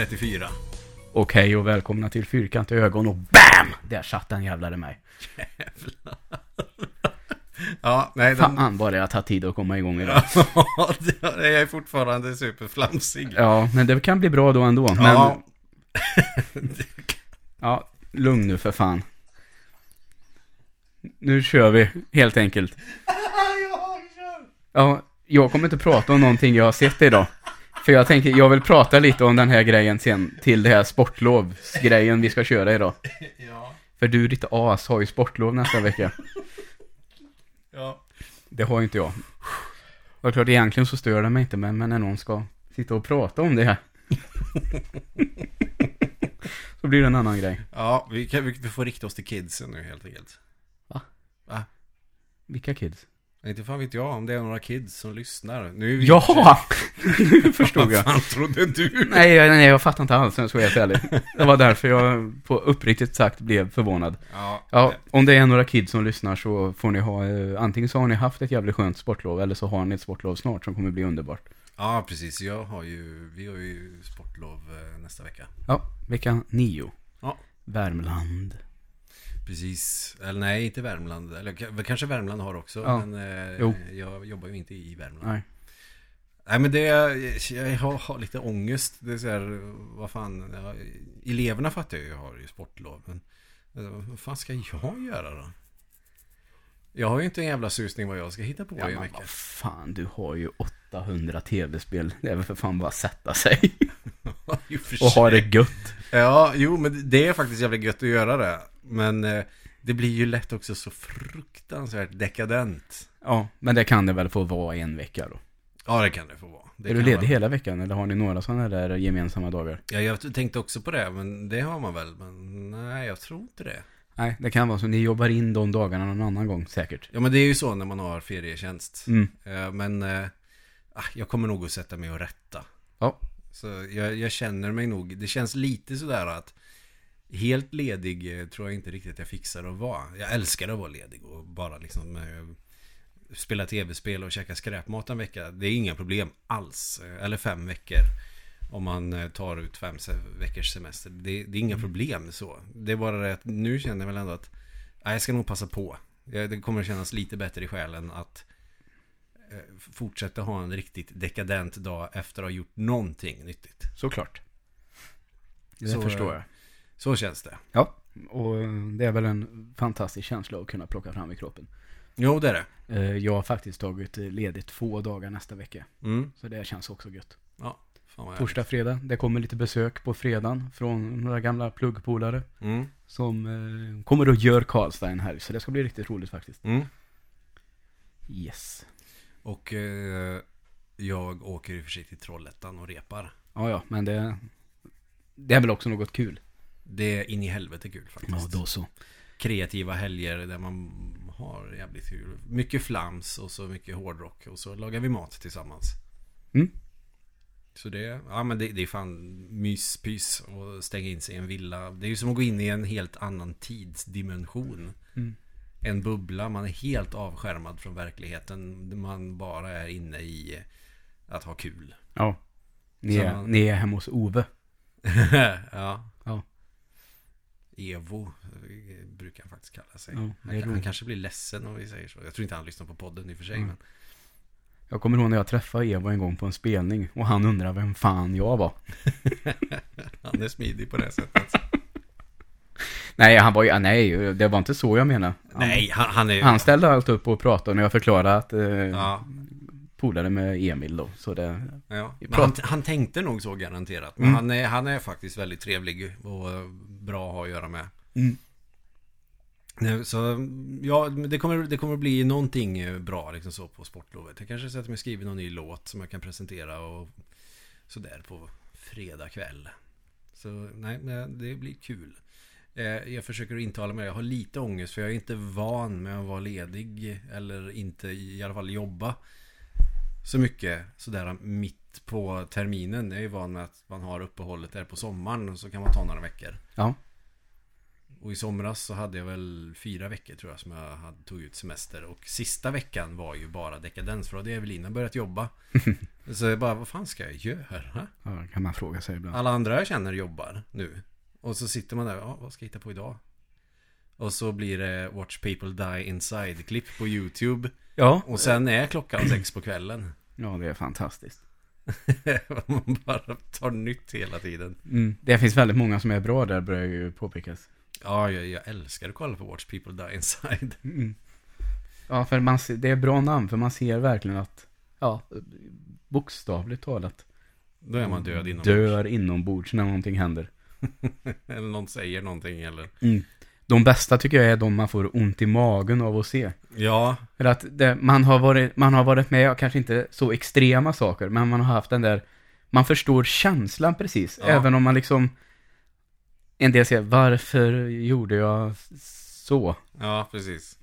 Tagning 34. Okej och välkomna till Fyrkantiga ögon och BAM! Där satt den jävlar i mig. Ja, nej, den... Fan vad det har tagit tid att komma igång idag. Ja, jag är fortfarande superflamsig. Ja, men det kan bli bra då ändå. Men, Ja. ja, lugn nu för fan. Nu kör vi, helt enkelt. Ja, jag kommer inte prata om någonting jag har sett idag. För jag tänker, jag vill prata lite om den här grejen sen, till det här sportlovsgrejen vi ska köra idag. Ja. För du, ditt as, har ju sportlov nästa vecka. Ja. Det har ju inte jag. Och klart, egentligen så stör det mig inte, men, men när någon ska sitta och prata om det här. så blir det en annan grej. Ja, vi, kan, vi får rikta oss till kidsen nu helt enkelt. Va? Va? Vilka kids? Inte fan vet jag om det är några kids som lyssnar. Nu Ja! Nu förstod jag. Vad trodde du? Nej, jag- nej, jag fattar inte alls, om jag ska vara helt ärlig. Det var därför jag på uppriktigt sagt blev förvånad. Ja, Ja, om det är några kids som lyssnar så får ni ha, eh, antingen så har ni haft ett jävligt skönt sportlov, eller så har ni ett sportlov snart som kommer bli underbart. ja, precis. Jag har ju, vi har ju sportlov eh, nästa vecka. Ja, vecka nio. Ja. Värmland. Precis. Eller nej, inte Värmland. Eller kanske Värmland har också. Ja. Men eh, Jo. jag jobbar ju inte i Värmland. Nej. Nej men det, jag har, lite ångest. Det är så här, vad fan. Ja, eleverna fattar jag ju har ju sportlov. Men eh, vad fan ska jag göra då? Jag har ju inte en jävla susning vad jag ska hitta på Ja, i en vecka. vad fan, du har ju 800 tv-spel. Det är väl för fan bara att sätta sig och ha det gött. Ja, jo men det är faktiskt jävligt gött att göra det. Men eh, det blir ju lätt också så fruktansvärt dekadent. Ja, men det kan det väl få vara en vecka då. Ja, det kan det få vara. Det är du ledig vara. hela veckan eller har ni några sådana där gemensamma dagar? Ja, jag tänkte också på det, men det har man väl. Men nej, jag tror inte det. Nej, det kan vara så. Ni jobbar in de dagarna någon annan gång säkert. Ja, men det är ju så när man har ferietjänst. Mm. Eh, Men ah, jag kommer nog att sätta mig och rätta. Ja. Så jag, jag känner mig nog, det känns lite sådär att helt ledig eh, tror jag inte riktigt jag fixar att vara. Jag älskar att vara ledig och bara liksom eh, spela tv-spel och käka skräpmat en vecka. Det är inga problem alls. Eh, Eller fem veckor. Om man tar ut fem veckors semester. Det, det är inga problem så. Det är bara det att nu känner jag väl ändå att nej, jag ska nog passa på. Det kommer kännas lite bättre i själen att fortsätta ha en riktigt dekadent dag efter att ha gjort någonting nyttigt. Såklart. Det Så, förstår jag. Så känns det. Ja, och det är väl en fantastisk känsla att kunna plocka fram i kroppen. Jo, det är det. Eh, Jag har faktiskt tagit ledigt två dagar nästa vecka. Mm. Så det känns också gött. Ja, fan vad Torsdag, fredag. Det kommer lite besök på fredagen från några gamla pluggpolare. Mm. Som eh, kommer och gör Karlstad en helg. Så det ska bli riktigt roligt faktiskt. Mm. Yes. Och eh, jag åker i och för sig till Trollhättan och repar. Ja, ja, men det, det är väl också något kul. Det är in i helvete kul faktiskt. så. Kreativa helger där man har jävligt kul. Mycket flams och så mycket hårdrock. Och så lagar vi mat tillsammans. Mm. Så det, ja men det, det är fan myspys och stänga in sig i en villa. Det är ju som att gå in i en helt annan tidsdimension. Mm. En bubbla, man är helt avskärmad från verkligheten. Man bara är inne i att ha kul. Ja. Ni är, man- ni är hemma hos Ove. ja. Evo eh, brukar han faktiskt kalla sig. Ja, han, han kanske blir ledsen om vi säger så. Jag tror inte han lyssnar på podden i och för sig. Mm. Men... Jag kommer ihåg när jag träffade Eva en gång på en spelning. Och han undrade vem fan jag var. Han är smidig på det sättet. Nej, han var ju, nej, det var inte så jag menade. Han, Nej, han, han är... Han ställde allt upp och pratade när jag förklarade att eh, Ja, polare med Emil då. Så det, ja. Han, han tänkte nog så garanterat. Men Mm. han, är, han är faktiskt väldigt trevlig och eh, bra att ha att göra med. Mm. Så ja, det kommer, det kommer bli någonting eh, bra liksom så på sportlovet. Jag kanske sätter mig och skriver någon ny låt som jag kan presentera och sådär på fredag kväll. Så nej, det blir kul. Eh, Jag försöker intala mig, jag har lite ångest för jag är inte van med att vara ledig eller inte i alla fall jobba så mycket sådär mitt på terminen. Jag är ju van med att man har uppehållet där på sommaren och så kan man ta några veckor. ja. Och i somras så hade jag väl fyra veckor tror jag som jag hade, tog ut semester. Och sista veckan var ju bara dekadens. För då hade Evelina börjat jobba. Så jag bara, vad fan ska jag göra? Ja, kan man fråga sig ibland. Alla andra jag känner jobbar nu. Och så sitter man där, ja, vad ska jag hitta på idag? Och så blir det Watch People Die Inside-klipp på YouTube. Ja. Och sen är klockan sex på kvällen. Ja, det är fantastiskt. man bara tar nytt hela tiden. Mm. Det finns väldigt många som är bra där, börjar ju påpekas. Ja, jag, jag älskar att kolla på Watch People Die Inside. Mm. Ja, för man ser, det är bra namn, för man ser verkligen att, ja, bokstavligt talat. Då är man död inombords. Dör inombords när någonting händer. Eller någon säger någonting eller... Mm. De bästa tycker jag är de man får ont i magen av att se. Ja, För att det, man, har varit, man har varit med, kanske inte så extrema saker, men man har haft den där, man förstår känslan precis. Ja. Även om man liksom, en del säger, varför gjorde jag så? ja precis.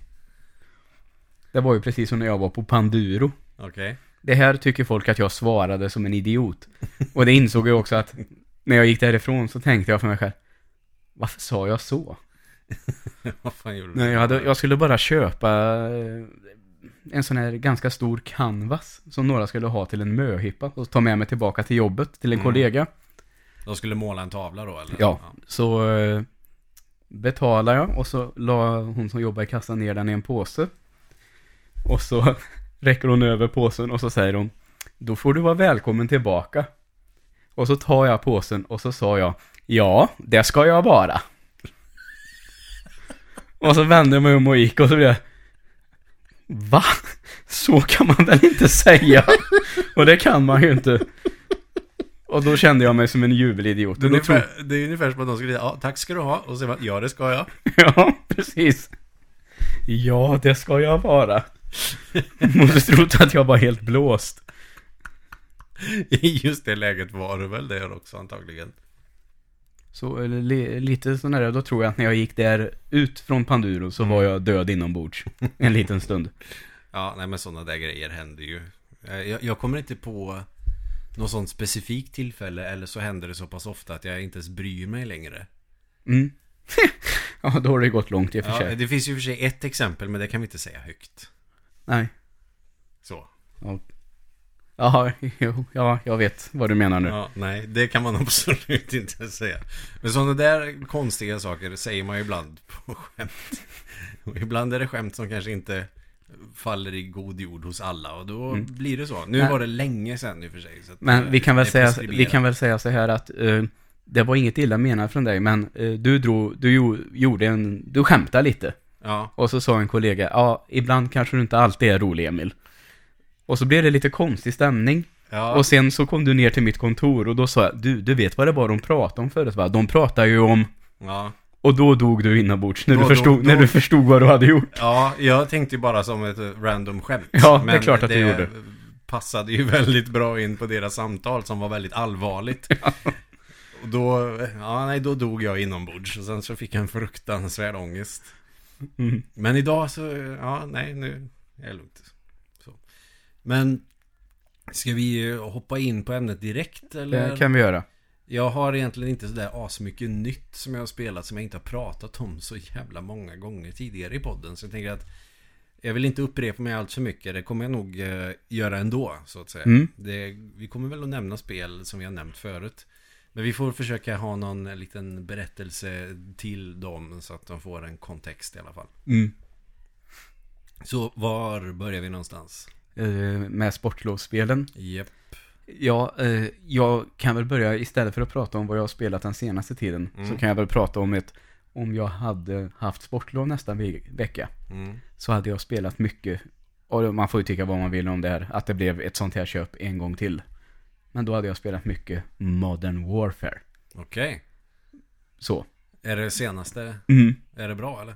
Det var ju precis som när jag var på Panduro. Okej. Det här tycker folk att jag svarade som en idiot. Och det insåg jag också att när jag gick därifrån så tänkte jag för mig själv, varför sa jag så? Vad fan gjorde du? Nej, jag, hade, jag skulle bara köpa eh, en sån här ganska stor canvas som några skulle ha till en möhippa och ta med mig tillbaka till jobbet till en Mm. kollega. De skulle måla en tavla då eller? Ja. Så eh, betalade jag och så la hon som jobbar i kassan ner den i en påse. Och så räcker hon över påsen och så säger hon Då får du vara välkommen tillbaka. Och så tar jag påsen och så sa jag Ja, det ska jag vara. Och så vände jag mig om och gick och så blev jag Va? Så kan man väl inte säga? Och det kan man ju inte. Och då kände jag mig som en jubelidiot. Det är, tog- ungefär, det är ungefär som att de skulle säga, ja tack ska du ha. Och så säger man, ja det ska jag. Ja, precis. Ja, det ska jag vara. Måste trott att jag var helt blåst. I just det läget var det väl det också antagligen. Så eller, li, lite sån där, då tror jag att när jag gick där ut från Panduro så var jag död inombords. En liten stund. Ja, nej men sådana där grejer händer ju. Eh, Jag, jag kommer inte på något sånt specifikt tillfälle eller så händer det så pass ofta att jag inte ens bryr mig längre. Mm. ja, då har det gått långt i och för Ja, sig. det finns ju för sig ett exempel men det kan vi inte säga högt. Nej. Så. Jo, ja, jag vet vad du menar nu. Ja, nej, det kan man absolut inte säga. Men sådana där konstiga saker säger man ju ibland på skämt. Och ibland är det skämt som kanske inte faller i god jord hos alla och då Mm. blir det så. Nu Nej. var det länge sedan i och för sig. Men eh, vi kan väl säga, vi kan väl säga så här att eh, det var inget illa menat från dig, men eh, du drog, du gjo- gjorde en, du skämtade lite. Ja, Och så sa en kollega, ja, ibland kanske du inte alltid är rolig, Emil. Och så blev det lite konstig stämning. ja. Och sen så kom du ner till mitt kontor och då sa jag, du, du vet vad det var de pratade om förut va? De pratade ju om... ja. Och då dog du inombords, när, Då- du, förstod, då- när då- du förstod vad du hade gjort. Ja, jag tänkte ju bara som ett random skämt. Ja, det är klart att du det gjorde. passade ju väldigt bra in på deras samtal som var väldigt allvarligt. Och då, ja nej, då dog jag inombords och sen så fick jag en fruktansvärd ångest. Mm. Men idag så, ja nej nu är det lugnt. Men ska vi hoppa in på ämnet direkt eller? Det kan vi göra. Jag har egentligen inte sådär asmycket nytt som jag har spelat som jag inte har pratat om så jävla många gånger tidigare i podden. Så jag tänker att jag vill inte upprepa mig allt för mycket. Det kommer jag nog eh, göra ändå, så att säga. Mm. Det, vi kommer väl att nämna spel som vi har nämnt förut. Men vi får försöka ha någon liten berättelse till dem så att de får en kontext i alla fall. Mm. Så var börjar vi någonstans? Eh, med sportlovsspelen. Japp. Ja, eh, jag kan väl börja istället för att prata om vad jag har spelat den senaste tiden. Mm. Så kan jag väl prata om ett, om jag hade haft sportlov nästa ve- vecka. Mm. Så hade jag spelat mycket. Och man får ju tycka vad man vill om det här. Att det blev ett sånt här köp en gång till. Men då hade jag spelat mycket Modern Warfare. Okej. Så. Är det senaste? Mm. Är det bra eller?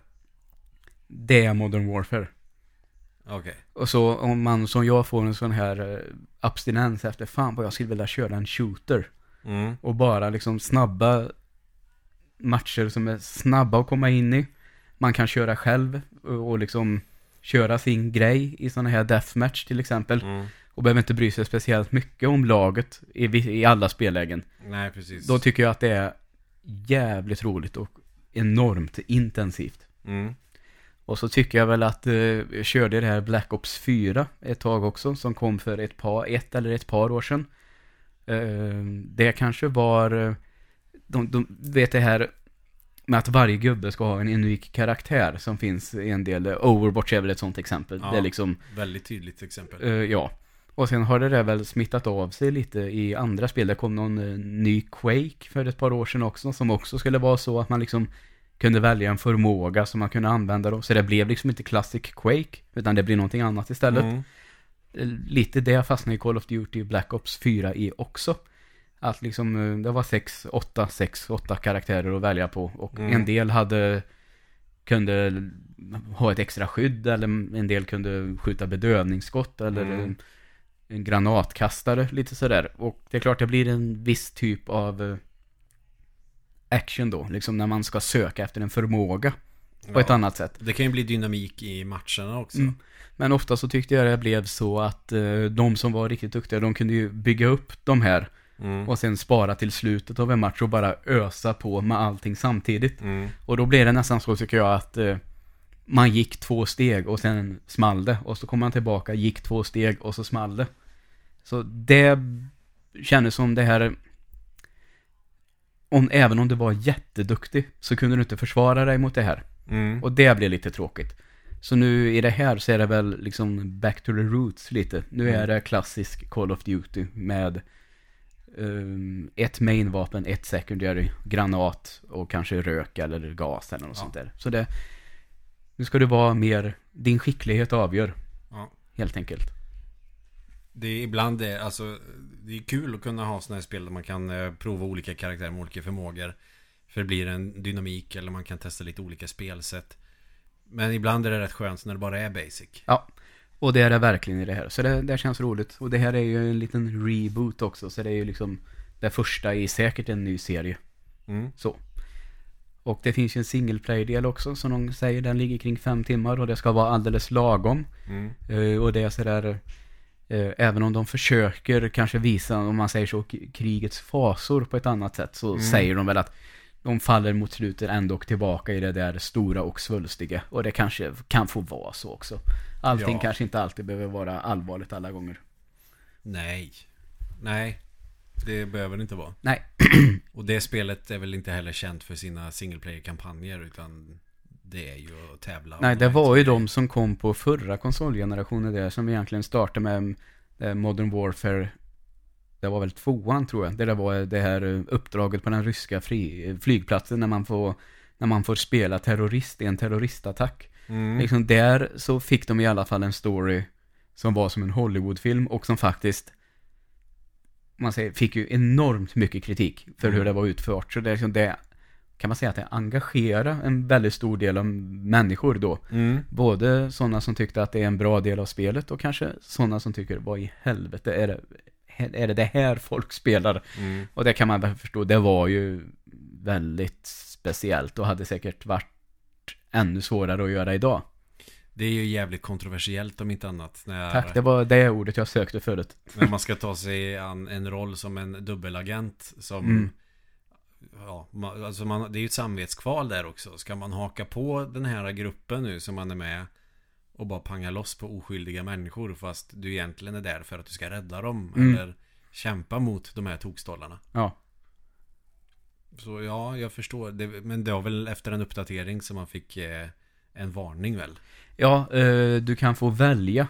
Det är Modern Warfare. Okej. Och så om man som jag får en sån här eh, abstinens efter fan vad jag skulle vilja köra en shooter. Mm. Och bara liksom snabba matcher som är snabba att komma in i. Man kan köra själv och liksom köra sin grej i sådana här deathmatch till exempel. Mm. Och behöver inte bry sig speciellt mycket om laget i, i alla spellägen. Nej, precis. Då tycker jag att det är jävligt roligt och enormt intensivt. Mm. Och så tycker jag väl att eh, jag körde det här Black Ops 4 ett tag också, som kom för ett par, ett eller ett par år sedan. Eh, det kanske var, eh, de, de vet det här med att varje gubbe ska ha en unik karaktär som finns i en del, Overwatch är väl ett sånt exempel. Ja. Det är liksom, Väldigt tydligt exempel. eh, ja. Och sen har det där väl smittat av sig lite i andra spel. Det kom någon eh, ny Quake för ett par år sedan också, som också skulle vara så att man liksom kunde välja en förmåga som man kunde använda då. Så det blev liksom inte Classic Quake, utan det blir någonting annat istället. Mm. Eh, Lite det fastnade i Call of Duty Black Ops 4 i också. Att liksom, eh, det var sex, åtta, sex, åtta karaktärer att välja på. Och Mm. en del hade, kunde ha ett extra skydd eller en del kunde skjuta bedövningsskott eller Mm. en, en granatkastare, lite sådär. Och det är klart det blir en viss typ av eh, action då, liksom när man ska söka efter en förmåga på ett Ja. annat sätt. Det kan ju bli dynamik i matcherna också. Mm. Men ofta så tyckte jag det blev så att eh, de som var riktigt duktiga, de kunde ju bygga upp de här Mm. och sen spara till slutet av en match och bara ösa på med allting samtidigt. Mm. Och då blev det nästan så tycker jag att eh, man gick två steg och sen small det. Och så kom man tillbaka, gick två steg och så small det. Så det kändes som det här... Om, även om du var jätteduktig så kunde du inte försvara dig mot det här. Mm. Och det blev lite tråkigt. Så nu i det här så är det väl liksom back to the roots lite. Nu är Mm. det klassisk Call of Duty med um, ett main-vapen, ett secondary, granat och kanske rök eller gas eller något Ja. sånt där. Så det, nu ska det vara mer, din skicklighet avgör Ja. helt enkelt. Det är ibland det, alltså Det är kul att kunna ha sådana här spel där man kan eh, prova olika karaktärer med olika förmågor För det blir en dynamik eller man kan testa lite olika spelsätt Men ibland är det rätt skönt när det bara är basic Ja, och det är det verkligen i det här. Så det, det känns roligt. Och det här är ju en liten reboot också, så det är ju liksom det första i säkert en ny serie. mm. Så. Och det finns ju en single play-del också, som de säger, den ligger kring fem timmar och det ska vara alldeles lagom. Mm. Eh, och det är sådär, även om de försöker kanske visa, om man säger så, krigets fasor på ett annat sätt, så Mm. säger de väl att de faller mot slutet ändå tillbaka i det där stora och svulstiga. Och det kanske kan få vara så också. Allting Ja. kanske inte alltid behöver vara allvarligt alla gånger. Nej Nej Det behöver det inte vara Nej. Och det spelet är väl inte heller känt för sina single player-kampanjer utan Det är ju att tävla Nej, det var ju de som kom på förra konsolgenerationen där som egentligen startade med eh, Modern Warfare Det var väl tvåan tror jag, där det var det här eh, uppdraget på den ryska fri, flygplatsen när man får När man får spela terrorist i en terroristattack mm. Liksom där så fick de i alla fall en story Som var som en Hollywoodfilm och som faktiskt Man säger, fick ju enormt mycket kritik för hur Mm. det var utfört Så det liksom det Kan man säga att det engagerar en väldigt stor del av människor då Mm. Både sådana som tyckte att det är en bra del av spelet och kanske sådana som tycker, vad i helvete är det, är det det här folk spelar? Mm. Och det kan man väl förstå, det var ju väldigt speciellt och hade säkert varit ännu svårare att göra idag. Det är ju jävligt kontroversiellt om inte annat när, Tack, det var det ordet jag sökte förut. när man ska ta sig an en roll som en dubbelagent som Mm. Ja, man, alltså man, det är ju ett samvetskval där också. Ska man haka på den här gruppen nu som man är med och bara panga loss på oskyldiga människor fast du egentligen är där för att du ska rädda dem Mm. eller kämpa mot de här tokstollarna. Ja, Så ja, jag förstår. Det, men det var väl efter en uppdatering som man fick eh, en varning väl? ja eh, du kan få välja.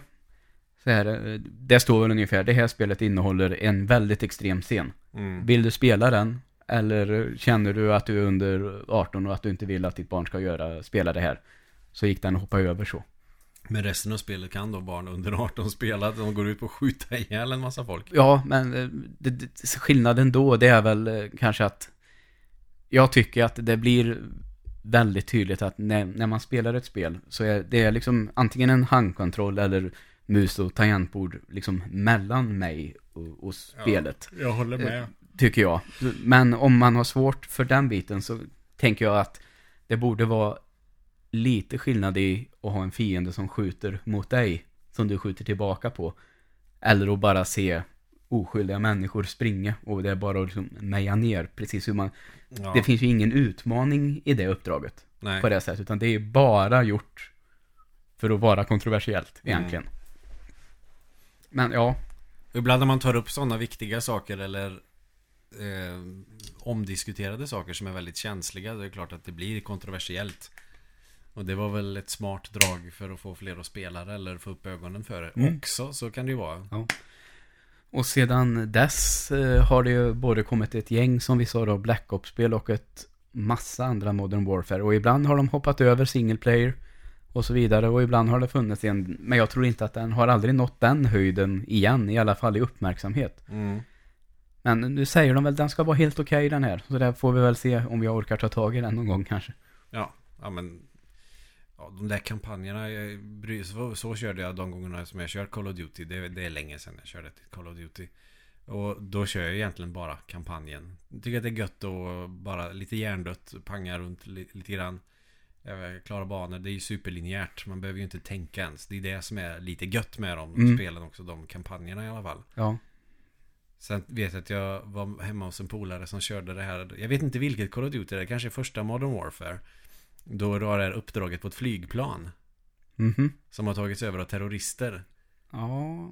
Så här, eh, det står väl ungefär, det här spelet innehåller en väldigt extrem scen. Mm. Vill du spela den? Eller känner du att du är under 18 och att du inte vill att ditt barn ska göra, spela det här? Så gick den att hoppa över så. Men resten av spelet kan då barn under 18 spela. De går ut på att skjuta ihjäl en massa folk. Ja, men eh, det, det, skillnaden då, det är väl eh, kanske att jag tycker att det blir väldigt tydligt att när, när man spelar ett spel så är det är liksom antingen en handkontroll eller mus och tangentbord liksom mellan mig och, och spelet. jag håller med. Tycker jag. Men om man har svårt för den biten så tänker jag att det borde vara lite skillnad i att ha en fiende som skjuter mot dig, som du skjuter tillbaka på. Eller att bara se oskyldiga människor springa och det är bara att liksom meja ner precis hur man... Ja. Det finns ju ingen utmaning i det uppdraget Nej. på det sättet, utan det är bara gjort För att vara kontroversiellt egentligen. Men ja, Ibland när man tar upp sådana viktiga saker eller eh, omdiskuterade saker som är väldigt känsliga, det är klart att det blir kontroversiellt. Och det var väl ett smart drag för att få fler att spela eller få upp ögonen för det Mm. också, så kan det ju vara. Och sedan dess eh, har det ju både kommit ett gäng som vi sa då, Black Ops-spel och ett massa andra Modern Warfare. Och ibland har de hoppat över single player och så vidare. Och ibland har det funnits en, men jag tror inte att den har aldrig nått den höjden igen, i alla fall i uppmärksamhet. Mm. Men nu säger de väl den ska vara helt okej den här. Så där får vi väl se om vi orkar ta tag i den någon gång kanske. Ja, ja men ja, de där kampanjerna, jag så, så körde jag de gångerna som jag kört Call of Duty. Det, det är länge sedan jag körde till Call of Duty. Och då kör jag egentligen bara kampanjen. Jag tycker att det är gött att bara lite hjärndött, panga runt li, lite grann. Jag klarar banor, det är ju superlinjärt. Man behöver ju inte tänka ens. Det är det som är lite gött med de Mm. spelen också, de kampanjerna i alla fall. Ja. Sen vet jag att jag var hemma hos en polare som körde det här. Jag vet inte vilket Call of Duty det är. Kanske första Modern Warfare. Då var det här uppdraget på ett flygplan. Mhm. Som har tagits över av terrorister. Ja.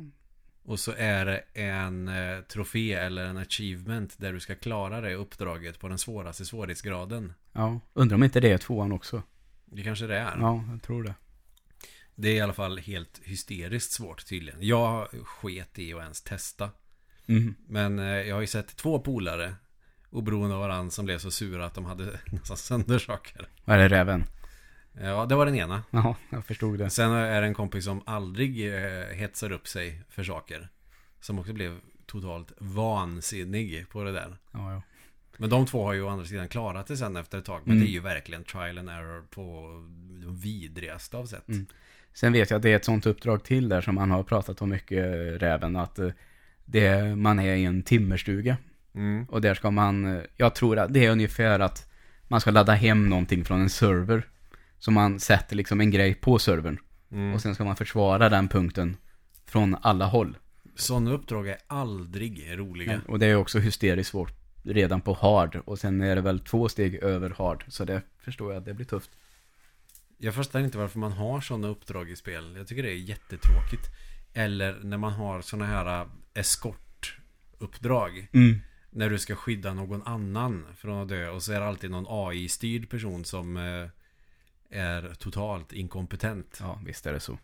Och så är det en eh, trofé eller en achievement där du ska klara det uppdraget på den svåraste svårighetsgraden. Ja. Undrar om inte det är tvåan också. Det kanske det är. Ja, jag tror det. Det är i alla fall helt hysteriskt svårt tydligen. Jag sket i att ens testa. Mhm. Men eh, jag har ju sett två polare oberoende av varandra som blev så sura att de hade nästan sönder saker. Vad är det, Räven? Ja, det var den ena. Ja, jag förstod det. Sen är det en kompis som aldrig eh, hetsar upp sig för saker. Som också blev totalt vansinnig på det där. Ja, ja. Men de två har ju å andra sidan klarat det sen efter ett tag. Men Mm. det är ju verkligen trial and error på de vidrigaste av sätt. Mm. Sen vet jag att det är ett sånt uppdrag till där som man har pratat om mycket, eh, Räven, att eh, det, man är i en timmerstuga. Mm. Och där ska man, jag tror att det är ungefär att man ska ladda hem någonting från en server. Så man sätter liksom en grej på servern. Mm. Och sen ska man försvara den punkten från alla håll. Sådana uppdrag är aldrig roliga. Och det är också hysteriskt svårt redan på hard. Och sen är det väl två steg över hard. Så det förstår jag att det blir tufft. Jag förstår inte varför man har sådana uppdrag i spel. Jag tycker det är jättetråkigt. Eller när man har sådana här eskortuppdrag. Mm. När du ska skydda någon annan från att dö. Och så är det alltid någon AI-styrd person som eh, är totalt inkompetent. Ja, visst är det så.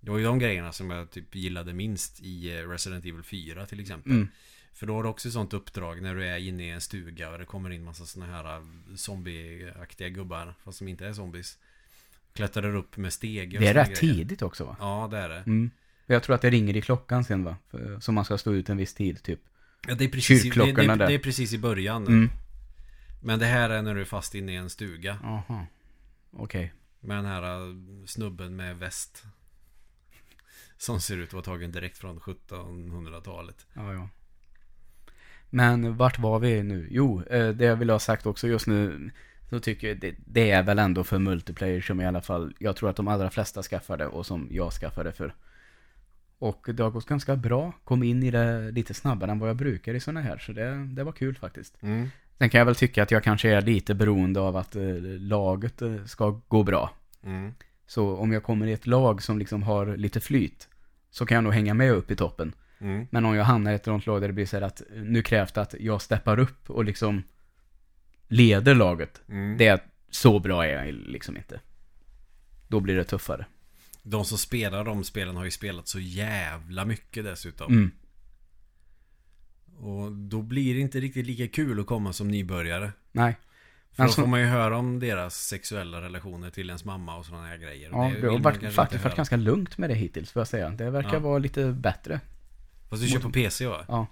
Det var ju de grejerna som jag typ gillade minst i eh, Resident Evil 4 till exempel. Mm. För då har du också ett sånt uppdrag när du är inne i en stuga och det kommer in massa såna här äh, zombieaktiga gubbar. Fast som inte är zombies. Klättrar upp med steg. och Det är rätt tidigt också va? Ja, det är det. Mm. Jag tror att det ringer i klockan sen va? Så man ska stå ut en viss tid typ. Ja, det är precis, i, det, det, det är precis i början. Mm. Men det här är när du är fast inne i en stuga. Aha. Okej. Med den här äh, snubben med väst. Som ser ut att vara tagen direkt från 1700-talet. Ja, ja. Men vart var vi nu? Jo, eh, det jag vill ha sagt också just nu. Så tycker jag det, det är väl ändå för multiplayer som i alla fall, jag tror att de allra flesta skaffade och som jag skaffade för. Och det har gått ganska bra. Kom in i det lite snabbare än vad jag brukar i sådana här. Så det, det var kul faktiskt. Mm. Sen kan jag väl tycka att jag kanske är lite beroende av att eh, laget eh, ska gå bra. Mm. Så om jag kommer i ett lag som liksom har lite flyt. Så kan jag nog hänga med upp i toppen. Mm. Men om jag hamnar i ett sånt lag där det blir så här att nu krävs det att jag steppar upp och liksom leder laget. Mm. Det är så bra är jag liksom inte. Då blir det tuffare. De som spelar de spelen har ju spelat så jävla mycket dessutom. Mm. Och då blir det inte riktigt lika kul att komma som nybörjare. Nej. För Men då får man ju höra om deras sexuella relationer till ens mamma och sådana här grejer. Ja, det det har varit, faktiskt varit ganska lugnt med det hittills, får jag säga. Det verkar Ja. vara lite bättre. Fast du kör på PC va? Ja.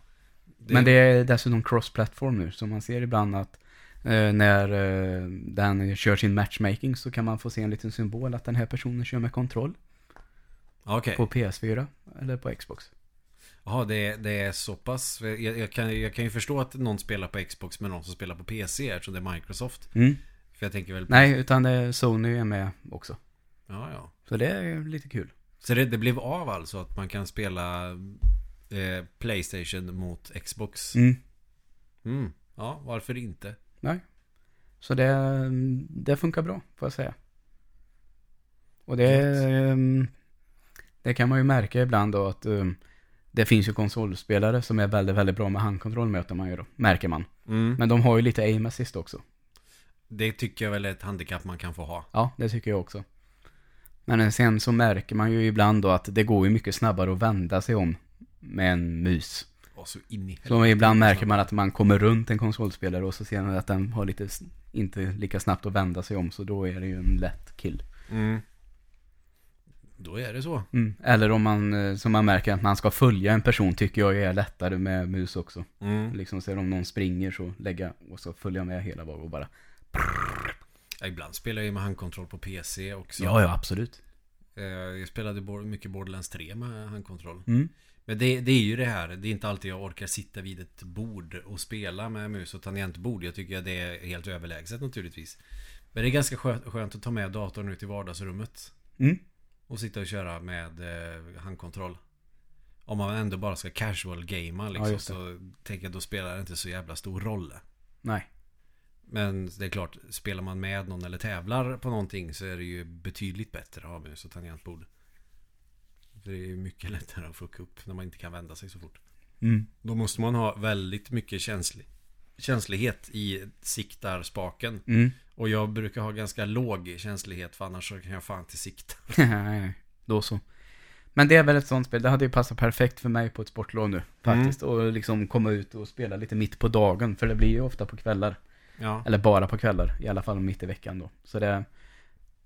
Men det är dessutom cross-platform nu, så man ser ibland att när eh, den kör sin matchmaking så kan man få se en liten symbol att den här personen kör med kontroll Okej. på PS4 eller på Xbox. Jaha, det, det är så pass. Jag, jag, kan, jag kan ju förstå att någon spelar på Xbox med någon som spelar på PC eftersom det är Microsoft. Mm. För jag tänker väl på... Nej, utan det, Sony är med också. Ja, ja. Så det är lite kul. Så det, det blev av alltså att man kan spela eh, Playstation mot Xbox? Mm. Mm. Ja, varför inte? Nej. Så det, det funkar bra, får jag säga. Och det, ehm, det kan man ju märka ibland då att ehm, det finns ju konsolspelare som är väldigt, väldigt bra med handkontroll möter man ju då, märker man. Mm. Men de har ju lite aim assist också. Det tycker jag väl är ett handikapp man kan få ha. Ja, det tycker jag också. Men sen så märker man ju ibland då att det går ju mycket snabbare att vända sig om med en mus. Och så in i Så ibland märker man att man kommer runt en konsolspelare och så ser man att den har lite, inte lika snabbt att vända sig om. Så då är det ju en lätt kill. Mm. Då är det så. Mm. Eller om man, eh, som man märker att man ska följa en person tycker jag är lättare med mus också. Mm. Liksom så om någon springer så lägga och så följa med hela vägen och bara. Ja, ibland spelar jag ju med handkontroll på PC också. Ja, ja, absolut. Eh, Jag spelade mycket Borderlands 3 med handkontroll. Mm. Men det, det är ju det här, det är inte alltid jag orkar sitta vid ett bord och spela med mus och tangentbord. Jag tycker att det är helt överlägset naturligtvis. Men det är ganska skönt, att ta med datorn ut i vardagsrummet. Mm. Och sitta och köra med eh, handkontroll. Om man ändå bara ska casual gamea Ja, liksom, det. så tänker jag då spelar det inte så jävla stor roll. Nej. Men det är klart, spelar man med någon eller tävlar på någonting så är det ju betydligt bättre att ha mus och tangentbord. Det är mycket lättare att fucka upp när man inte kan vända sig så fort. Mm. Då måste man ha väldigt mycket känslig, känslighet i siktarspaken. Mm. Och jag brukar ha ganska låg känslighet för annars så kan jag fan inte sikta. nej. Då så. Men det är väl ett sånt spel, det hade ju passat perfekt för mig på ett sportlov nu. Faktiskt. Och liksom komma ut och spela lite mitt på dagen. För det blir ju ofta på kvällar. Ja, Eller bara på kvällar. I alla fall mitt i veckan då. Så det,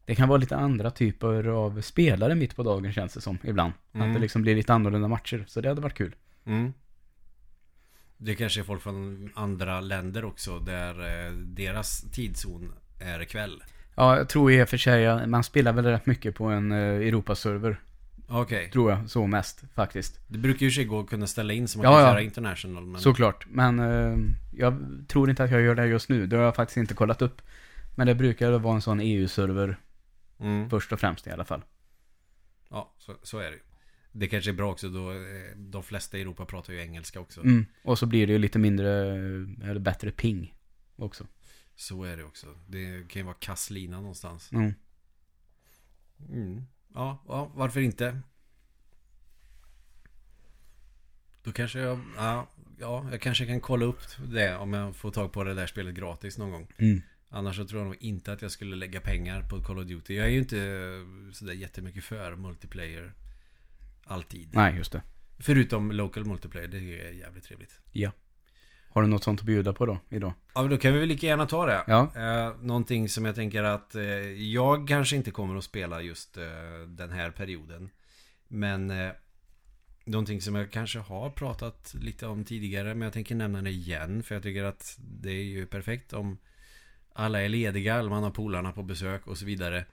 det kan vara lite andra typer av spelare mitt på dagen känns det som ibland. Mm. Att det liksom blir lite annorlunda matcher. Så det hade varit kul. Mm. Det kanske är folk från andra länder också där eh, deras tidszon är kväll. Ja, jag tror i och för sig, man spelar väl rätt mycket på en eh, Europaserver. Okej. Tror jag, så mest faktiskt. Det brukar ju sig gå att kunna ställa in så man Ja, kan ja. köra international. Men... Såklart, men eh, jag tror inte att jag gör det just nu. Det har jag faktiskt inte kollat upp. Men det brukar vara en sån EU-server Mm. först och främst i alla fall. Ja, så, så är det ju. Det kanske är bra också då eh, de flesta i Europa pratar ju engelska också. Mm. Och så blir det ju lite mindre, eh, eller bättre ping också. Så är det också. Det kan ju vara kasslina någonstans. Mm. Mm. Ja, ja, varför inte? Då kanske jag, ja, ja, jag kanske kan kolla upp det om jag får tag på det där spelet gratis någon gång. Mm. Annars så tror jag nog inte att jag skulle lägga pengar på Call of Duty. Jag är ju inte sådär jättemycket för multiplayer. Alltid. Nej, just det. Förutom local multiplayer, det är jävligt trevligt. Har du något sånt att bjuda på då, idag? Ja, men då kan vi väl lika gärna ta det. Ja. Eh, någonting som jag tänker att eh, jag kanske inte kommer att spela just eh, den här perioden. Men eh, någonting som jag kanske har pratat lite om tidigare, men jag tänker nämna det igen. För jag tycker att det är ju perfekt om alla är lediga, man har polarna på besök och så vidare.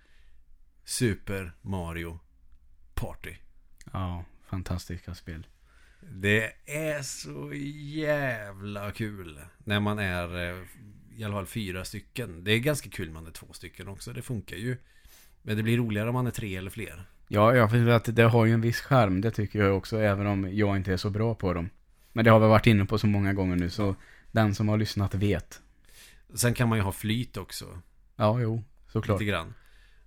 Super Mario Party. Ja, fantastiska spel. Det är så jävla kul när man är eh, i alla fall fyra stycken. Det är ganska kul när man är två stycken också. Det funkar ju. Men det blir roligare om man är tre eller fler. Ja, jag för att det har ju en viss charm, det tycker jag också, även om jag inte är så bra på dem. Men det har vi varit inne på så många gånger nu, så den som har lyssnat vet. Sen kan man ju ha flyt också. Ja, jo, såklart. Lite grann.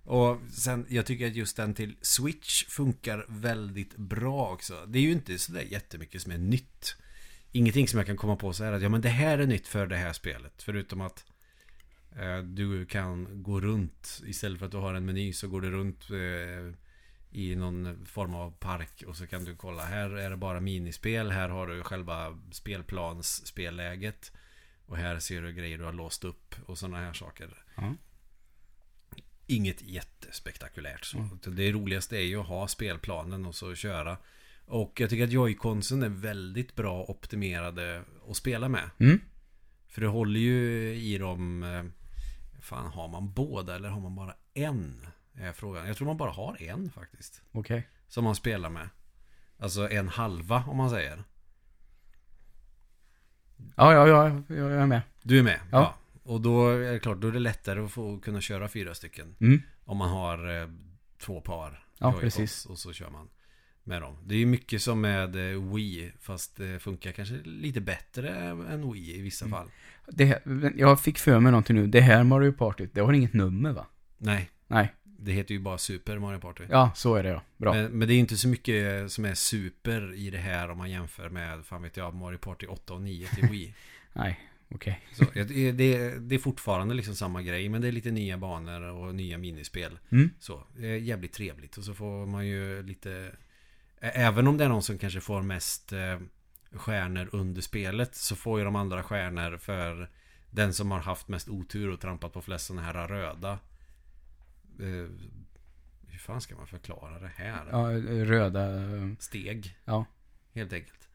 Och sen, jag tycker att just den till Switch funkar väldigt bra också. Det är ju inte sådär jättemycket som är nytt. Ingenting som jag kan komma på så här att ja men det här är nytt för det här spelet. Förutom att eh, du kan gå runt istället för att du har en meny så går du runt eh, i någon form av park och så kan du kolla. Här är det bara minispel. Här har du själva spelplansspelläget. Och här ser du grejer du har låst upp och sådana här saker. Ja. Inget jättespektakulärt så. Mm. Det roligaste är ju att ha spelplanen och så köra. Och jag tycker att joyconsen är väldigt bra optimerade att spela med. Mm. För det håller ju i dem... eh, Fan, har man båda eller har man bara en? Är frågan. Jag tror man bara har en faktiskt. Okej. Som man spelar med. Alltså en halva om man säger. Ja, ja, ja, jag är med. Du är med? Ja. Och då är det klart, då är det lättare att få kunna köra fyra stycken. Mm. Om man har eh, två par. Ja, precis. Och så kör man med dem. Det är ju mycket som med eh, Wii. Fast det funkar kanske lite bättre än Wii i vissa Mm. fall. Det här, jag fick för mig någonting nu. Det här Mario Party, det har inget nummer va? Nej, Nej. Det heter ju bara Super Mario Party. Ja, så är det ja. Bra. Men, men det är inte så mycket som är super i det här om man jämför med, fan vet jag, Mario Party 8 och 9 till Wii. Nej, okej. Ja, det, det, det är fortfarande liksom samma grej, men det är lite nya banor och nya minispel. Mm. Så, det är jävligt trevligt. Och så får man ju lite... Även om det är någon som kanske får mest eh, stjärnor under spelet så får ju de andra stjärnor för den som har haft mest otur och trampat på flest sådana här röda. Eh, hur fan ska man förklara det här? Ja, röda... eh, Steg. Ja. Helt enkelt.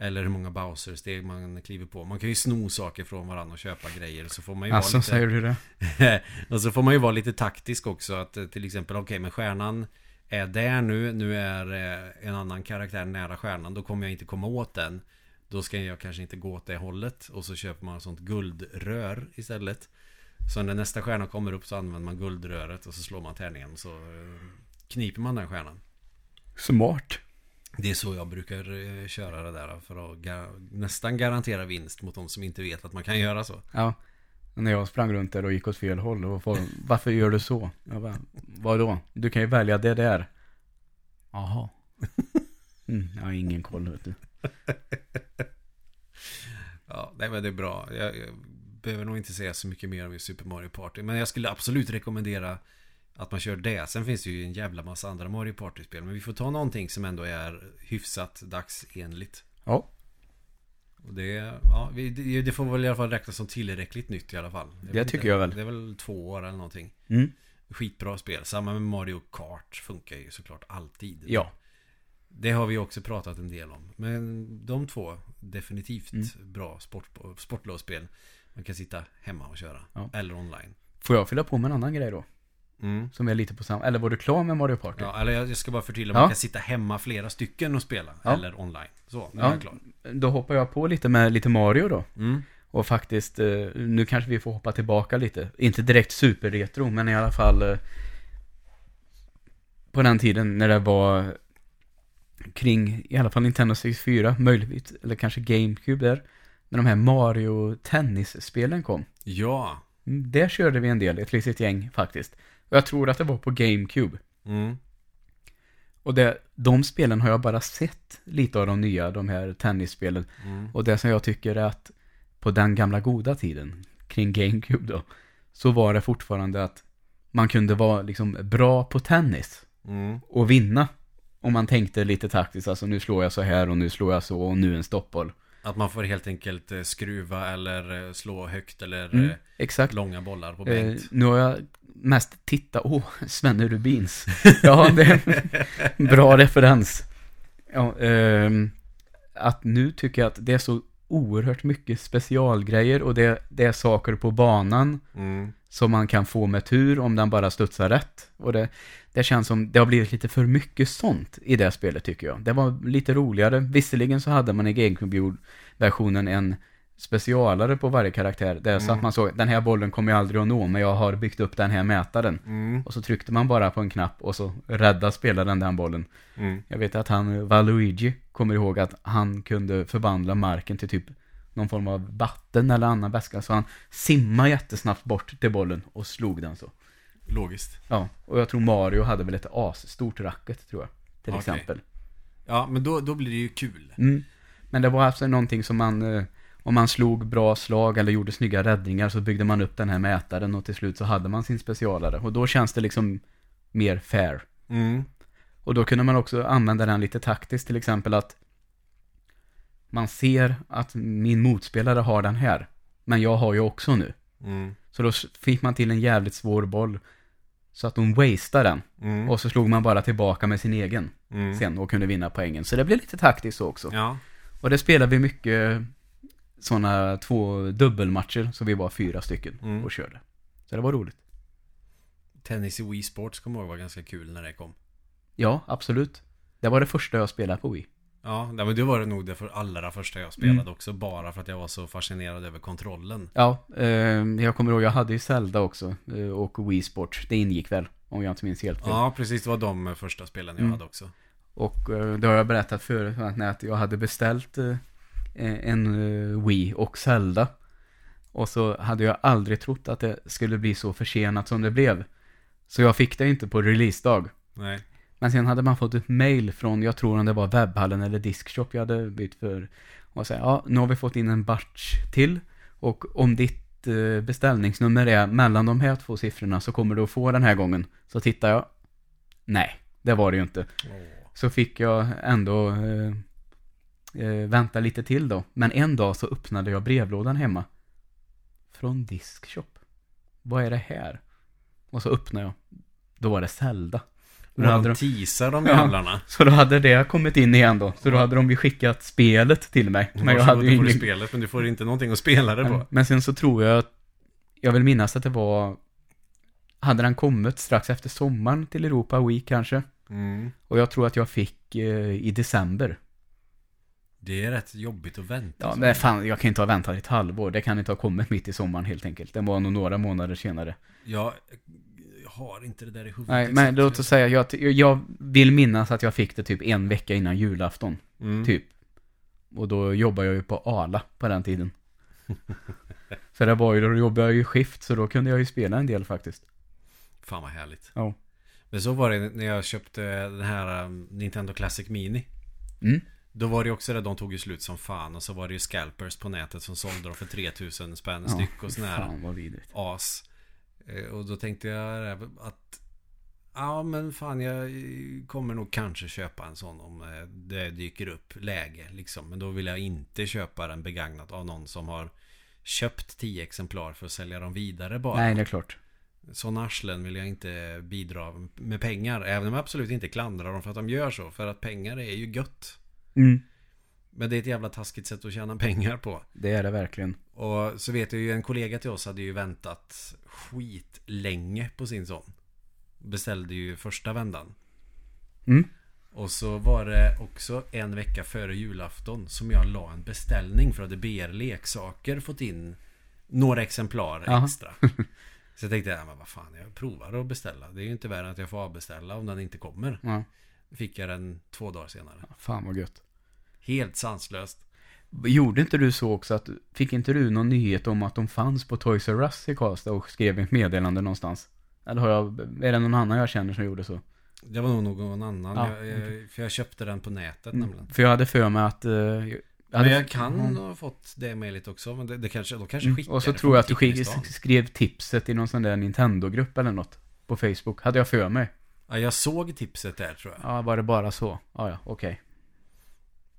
Eller hur många Bowser-steg man kliver på. Man kan ju sno saker från varandra och köpa grejer. Så får man ju Alltså, vara lite... säger du det? och så får man ju vara lite taktisk också att eh, till exempel okej men stjärnan är där nu, nu är eh, en annan karaktär nära stjärnan, då kommer jag inte komma åt den. Då ska jag kanske inte gå åt det hållet och så köper man sånt guldrör istället. Så när nästa stjärna kommer upp så använder man guldröret och så slår man tärningen så eh, kniper man den stjärnan. Smart. Det är så jag brukar eh, köra det där för att ga- nästan garantera vinst mot de som inte vet att man kan göra så. Ja. Och när jag sprang runt där och gick åt fel håll och folk, varför gör du så? Jag bara, vadå? Du kan ju välja det där. Jaha. Mm, jag har ingen koll vet du. Ja, nej men det är bra. Jag behöver nog inte säga så mycket mer om Super Mario Party. Men jag skulle absolut rekommendera att man kör det. Sen finns det ju en jävla massa andra Mario Party-spel. Men vi får ta någonting som ändå är hyfsat dagsenligt. Ja. Och det, ja, det, det får väl i alla fall räknas som tillräckligt nytt i alla fall. Det vet tycker inte. jag väl. Det är väl två år eller någonting. Mm. Skitbra spel. Samma med Mario Kart funkar ju såklart alltid. Ja. Det har vi också pratat en del om. Men de två, definitivt Mm. bra sport, sportlovsspel. Man kan sitta hemma och köra. Ja. Eller online. Får jag fylla på med en annan grej då? Mm. Som är lite på samma, eller var du klar med Mario Party? Ja, eller jag ska bara förtydliga. Ja. Man kan sitta hemma flera stycken och spela. Ja. Eller online. Så, nu är jag klar. Då hoppar jag på lite med lite Mario då. Mm. Och faktiskt, eh, nu kanske vi får hoppa tillbaka lite. Inte direkt superretro, men i alla fall eh, på den tiden när det var kring, i alla fall Nintendo 64, möjligtvis, eller kanske GameCube där. När de här Mario Tennis-spelen kom. Ja. Mm, Där körde vi en del, ett litet gäng faktiskt. Och jag tror att det var på GameCube. Mm. Och det, de spelen har jag bara sett lite av de nya, de här tennisspelen. Mm. Och det som jag tycker är att på den gamla goda tiden, kring GameCube då, så var det fortfarande att man kunde vara liksom bra på tennis Mm. och vinna. Om man tänkte lite taktiskt, alltså nu slår jag så här och nu slår jag så och nu en stoppboll. Att man får helt enkelt eh, skruva eller eh, slå högt eller Mm, eh, exakt. långa bollar på Eh, bänk. nu har jag mest tittat, åh, Svenne Rubins. ja, det är en bra referens. Ja, ehm, att nu tycker jag att det är så oerhört mycket specialgrejer och det, det är saker på banan Mm. som man kan få med tur om den bara studsar rätt. Och det, det känns som det har blivit lite för mycket sånt i det spelet tycker jag. Det var lite roligare. Visserligen så hade man i GameCube-versionen en specialare på varje karaktär. Där så Mm. att man såg, den här bollen kommer jag aldrig att nå, men jag har byggt upp den här mätaren. Mm. Och så tryckte man bara på en knapp och så räddade spelaren den bollen. Mm. Jag vet att han, Valuigi, kommer ihåg att han kunde förvandla marken till typ någon form av vatten eller annan väska. Så han simmade jättesnabbt bort till bollen och slog den så. Logiskt. Ja, och jag tror Mario hade väl ett asstort racket tror jag. Till Okej. exempel. Ja, men då, då blir det ju kul. Mm. Men det var alltså någonting som man, eh, om man slog bra slag eller gjorde snygga räddningar så byggde man upp den här mätaren och till slut så hade man sin specialare. Och då känns det liksom mer fair. Mm. Och då kunde man också använda den lite taktiskt, till exempel att man ser att min motspelare har den här, men jag har ju också nu. Mm. Så då fick man till en jävligt svår boll, så att de wasteade den. Mm. Och så slog man bara tillbaka med sin egen Mm. sen och kunde vinna poängen. Så det blev lite taktiskt så också. Ja. Och det spelade vi mycket sådana två dubbelmatcher, så vi var fyra stycken Mm. och körde. Så det var roligt. Tennis i Wii Sports kommer jag ihåg var ganska kul när det kom. Ja, absolut. Det var det första jag spelade på Wii. Ja, nej, men det var det nog det för allra första jag spelade Mm. också. Bara för att jag var så fascinerad över kontrollen. Ja, eh, jag kommer ihåg, jag hade ju Zelda också eh, och Wii Sports. Det ingick väl, om jag inte minns helt fel. Ja, precis. Det var de första spelen jag Mm. hade också. Och eh, det har jag berättat förut, att jag hade beställt eh, en eh, Wii och Zelda. Och så hade jag aldrig trott att det skulle bli så försenat som det blev. Så jag fick det inte på releasedag. Nej. Men sen hade man fått ett mail från, jag tror om det var webbhallen eller diskshop jag hade bytt för. Och säga, ja, nu har vi fått in en batch till. Och om ditt eh, beställningsnummer är mellan de här två siffrorna så kommer du att få den här gången. Så tittar jag. Nej, det var det ju inte. Så fick jag ändå eh, eh, vänta lite till då. Men en dag så öppnade jag brevlådan hemma. Från Diskshop. Vad är det här? Och så öppnade jag. Då var det Zelda. Och Då hade de teasar de Ja. jävlarna. så då hade det kommit in igen då. Så då hade de ju skickat spelet till mig. Men jag hade ju ingen... spelet, men du får inte någonting att spela det på. Men sen så tror jag att... Jag vill minnas att det var... Hade den kommit strax efter sommaren till Europa Week kanske? Mm. Och jag tror att jag fick eh, i december. Det är rätt jobbigt att vänta. Ja, men fan, jag kan inte ha väntat ett halvår. Det kan inte ha kommit mitt i sommaren helt enkelt. Det var nog några månader senare. Jag har inte det där i huvudet. Nej, men låt oss säga, jag, jag vill minnas att jag fick det typ en vecka innan julafton. Mm. Typ. Och då jobbade jag ju på Ala på den tiden. så det var ju, då jobbade jag ju skift, så då kunde jag ju spela en del faktiskt. Fan vad härligt. Ja. Men så var det när jag köpte den här um, Nintendo Classic Mini. Mm. Då var det också det, de tog ju slut som fan. Och så var det ju scalpers på nätet som sålde dem för 3000 spänn styck och sån här Fan vad vidrigt. as. Eh, Och då tänkte jag att Ja men fan jag kommer nog kanske köpa en sån om eh, det dyker upp läge liksom. Men då vill jag inte köpa den begagnat av någon som har köpt 10 exemplar för att sälja dem vidare bara. Nej, det är klart. Sådana arslen vill jag inte bidra med pengar. Även om jag absolut inte klandrar dem för att de gör så. För att pengar är ju gött. Mm. Men det är ett jävla taskigt sätt att tjäna pengar på. Det är det verkligen. Och så vet jag ju en kollega till oss hade ju väntat skit länge på sin sån. Beställde ju första vändan. Mm. Och så var det också en vecka före julafton som jag la en beställning för att BR Leksaker fått in några exemplar Jaha. extra. Så jag tänkte, ja, men vad fan, jag provar att beställa. Det är ju inte värre att jag får avbeställa om den inte kommer. Ja. Fick jag den två dagar senare. Fan vad gött. Helt sanslöst. Gjorde inte du så också att, fick inte du någon nyhet om att de fanns på Toys R Us i Karlstad och skrev ett meddelande någonstans? Eller har jag, är det någon annan jag känner som gjorde så? Det var nog någon annan. Ja, jag, jag, för jag köpte den på nätet nämligen. För jag hade för mig att... eh, jag Men jag kan Mm. ha fått det mejlet också. Men det, det kanske, då kanske Mm. skickar Och så tror jag att du skick, skrev tipset i någon sån där Nintendo-grupp eller något. På Facebook. Hade jag för mig. Ja, jag såg tipset där tror jag. Ja, var det bara så? Ja, ja, okej.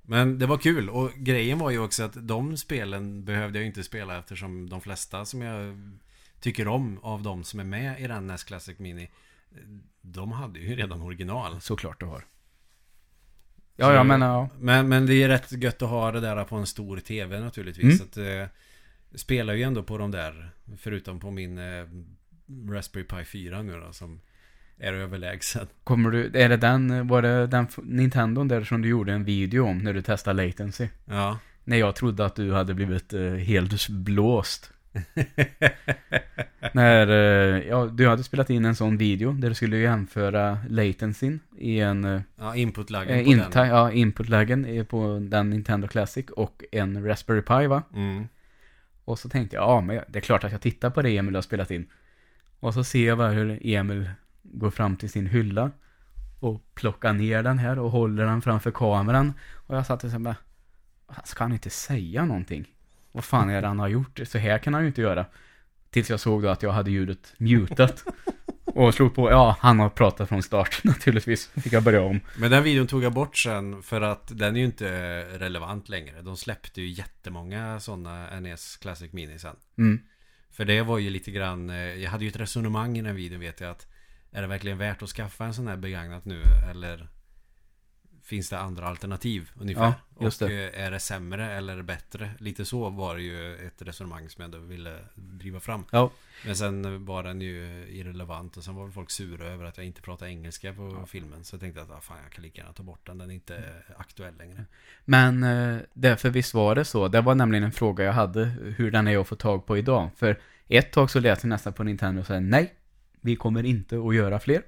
Men det var kul. Och grejen var ju också att de spelen behövde jag inte spela eftersom de flesta som jag tycker om av de som är med i den NES Classic Mini de hade ju redan original. Såklart du har. Så- Ja, ja, men ja. Men, men det är rätt gött att ha det där på en stor tv naturligtvis. Mm. Så att, eh, spelar ju ändå på de där. Förutom på min eh, Raspberry Pi 4 nu då. Som är överlägsen. Kommer du, är det den, var det den Nintendo där som du gjorde en video om när du testade latency? Ja. När jag trodde att du hade blivit eh, helt blåst. när, eh, ja, du hade spelat in en sån video där du skulle jämföra latencyn i en eh, ja, input-laggen eh, på den. ja, inputlägen i- på den Nintendo Classic och en Raspberry Pi va? Mm. Och så tänkte jag, ja men det är klart att jag tittar på det Emil har spelat in. Och så ser jag bara hur Emil går fram till sin hylla och plockar ner den här och håller den framför kameran. Och jag satt och så bara, ska han inte säga någonting? Vad fan är det han har gjort? Så här kan han ju inte göra. Tills jag såg då att jag hade ljudet mutat. Och slog på, ja han har pratat från start naturligtvis. Fick jag börja om. Men den videon tog jag bort sen för att den är ju inte relevant längre. De släppte ju jättemånga sådana NES Classic Mini sen. Mm. För det var ju lite grann, eh, jag hade ju ett resonemang i den videon vet jag att Är det verkligen värt att skaffa en sån här begagnat nu eller Finns det andra alternativ ungefär? Ja, just och det. eh, är det sämre eller bättre? Lite så var det ju ett resonemang som jag ville driva fram Ja, Men sen var den ju irrelevant och sen var folk sura över att jag inte pratar engelska på filmen Så jag tänkte att ah, fan jag kan lika gärna ta bort den, den är inte aktuell längre Men eh, därför visst var det så. Det var nämligen en fråga jag hade, hur den är att få tag på idag. För ett tag så lät det nästan på Nintendo och sa nej, vi kommer inte att göra fler.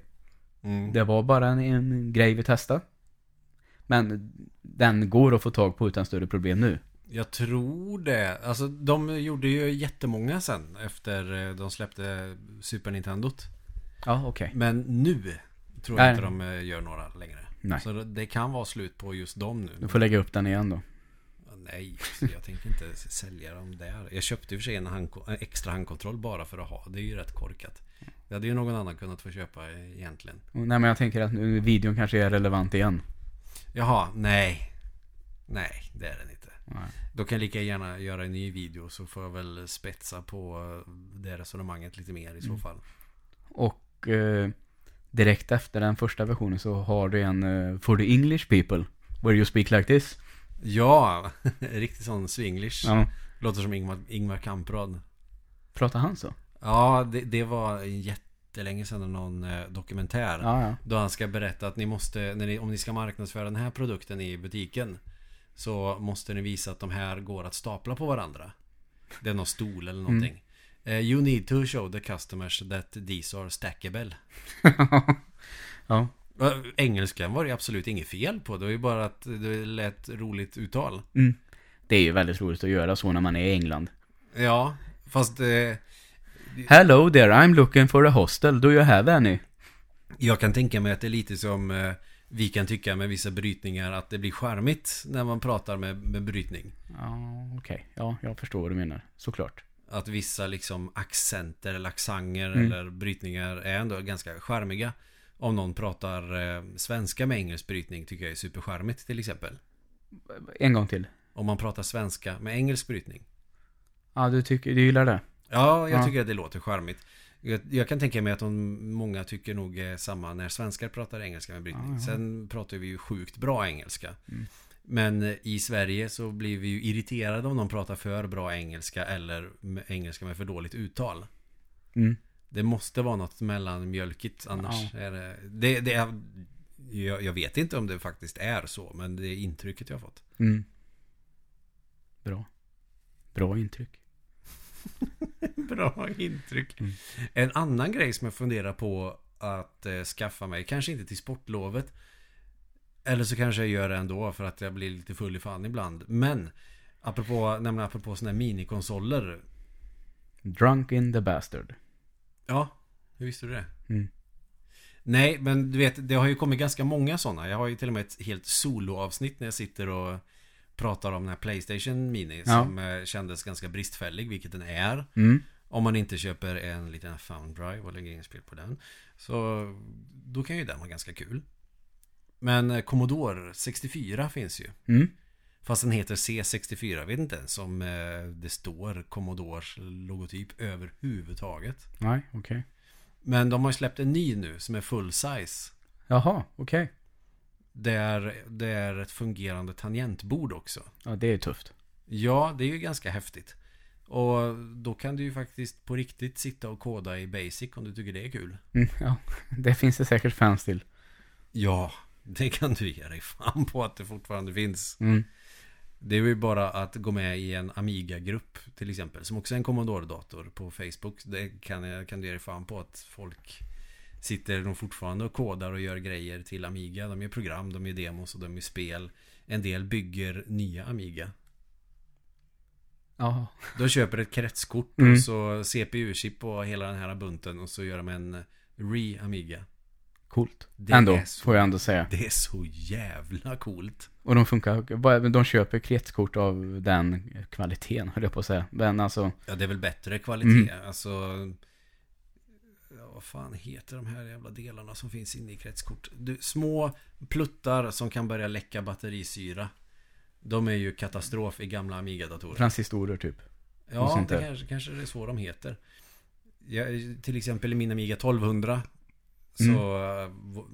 mm. Det var bara en, en grej vi testade. Men den går att få tag på utan större problem nu. Jag tror det. Alltså de gjorde ju jättemånga sen efter eh, de släppte Super Nintendot. Ja, okej. Men nu tror jag Nej. inte de eh, gör några längre. Nej. Så det- kan vara slut på just dem nu. Du får lägga upp den igen då. Nej, så jag tänker inte sälja dem där. Jag köpte i och för sig en, handko- en extra handkontroll bara för att ha. Det är ju rätt korkat. Det hade ju någon annan kunnat få köpa egentligen. Nej, men jag tänker att nu videon kanske är relevant igen. Jaha, nej. Nej, det är den inte. Nej. Då kan jag lika gärna göra en ny video så får jag väl spetsa på det resonemanget lite mer i så Mm. fall. Och eh, direkt efter den första versionen så har du en eh, For the English people. Where you speak like this. Ja, riktigt sån swinglish. Ja. Låter som Ingmar, Ingmar Kamprad. Pratar han så? Ja, det, det var jättelänge sedan någon eh, dokumentär. Ja, ja. Då han ska berätta att ni måste, ni, om ni ska marknadsföra den här produkten i butiken Så måste ni visa att de här går att stapla på varandra Det är någon stol eller någonting Eh, You need to show the customers that these are stackable ja. Eh, Engelskan var det absolut inget fel på Det var ju bara att det lät roligt uttal Mm. Det är ju väldigt roligt att göra så när man är i England. Ja, fast eh, Hello there, I'm looking for a hostel. Do you have any? Jag kan tänka mig att det är lite som eh, vi kan tycka med vissa brytningar att det blir charmigt när man pratar med, med brytning. Ja, okej. Ja, jag förstår vad du menar. Såklart. Att vissa liksom accenter eller accenter Mm. eller brytningar är ändå ganska charmiga. Om någon pratar eh, svenska med engelsk brytning tycker jag är supercharmigt till exempel. En gång till. Om man pratar svenska med engelsk brytning. Ja, du tycker, du gillar det? Ja, jag Ja. tycker att det låter charmigt. Jag, jag kan tänka mig att de, många tycker nog är samma när svenskar pratar engelska med brytning. Ja, ja. Sen pratar vi ju sjukt bra engelska. Mm. Men eh, i Sverige så blir vi ju irriterade om någon pratar för bra engelska eller engelska med för dåligt uttal. Mm. Det måste vara något mellanmjölkigt annars är det... det, det är, jag, jag vet inte om det faktiskt är så, men det är intrycket jag har fått. Mm. Bra. Bra intryck. Bra intryck. Mm. En annan grej som jag funderar på att eh, skaffa mig, kanske inte till sportlovet. Eller så kanske jag gör det ändå för att jag blir lite full i fan ibland. Men apropå, nämligen apropå sådana här minikonsoler. Drunk in the bastard. Ja, hur visste du det? Mm. Nej, men du vet, det har ju kommit ganska många sådana. Jag har ju till och med ett helt soloavsnitt när jag sitter och pratar om den här Playstation Mini Ja. som eh, kändes ganska bristfällig, vilket den är. Mm. Om man inte köper en liten found drive och lägger in spel på den. Så då kan ju den vara ganska kul. Men eh, Commodore 64 finns ju. Mm. Fast den heter C64. Jag vet inte ens om eh, det står Commodores logotyp överhuvudtaget. Nej, okej. Men de har ju släppt en ny nu som är full size. Jaha, okej. Det är, det är ett fungerande tangentbord också. Ja, det är tufft. Ja, det är ju ganska häftigt. Och då kan du ju faktiskt på riktigt sitta och koda i Basic om du tycker det är kul. Mm, ja, det finns det säkert fans till. Ja, det kan du ge dig fan på att det fortfarande finns. Mm. Det är ju bara att gå med i en Amiga-grupp till exempel. Som också är en Commodore-dator på Facebook. Det kan, kan du ge dig fan på att folk sitter nog fortfarande och kodar och gör grejer till Amiga. De gör program, de gör demos och de gör spel. En del bygger nya Amiga. Ja, De köper ett kretskort Mm. och så CPU-chip och hela den här bunten och så gör de en re-Amiga. coolt. Det ändå, så- får jag ändå säga. Det är så jävla coolt. Och de funkar, de köper kretskort av den kvaliteten, höll jag på att säga. Men alltså, Ja, det är väl bättre kvalitet. Mm. Alltså... Ja, vad fan heter de här jävla delarna som finns inne i kretskort? Du, små pluttar som kan börja läcka batterisyra. De är ju katastrof i gamla Amiga-datorer. transistorer typ. Ja, det kanske, kanske det är så de heter. Ja, till exempel i min Amiga 1200. Så Mm. eh,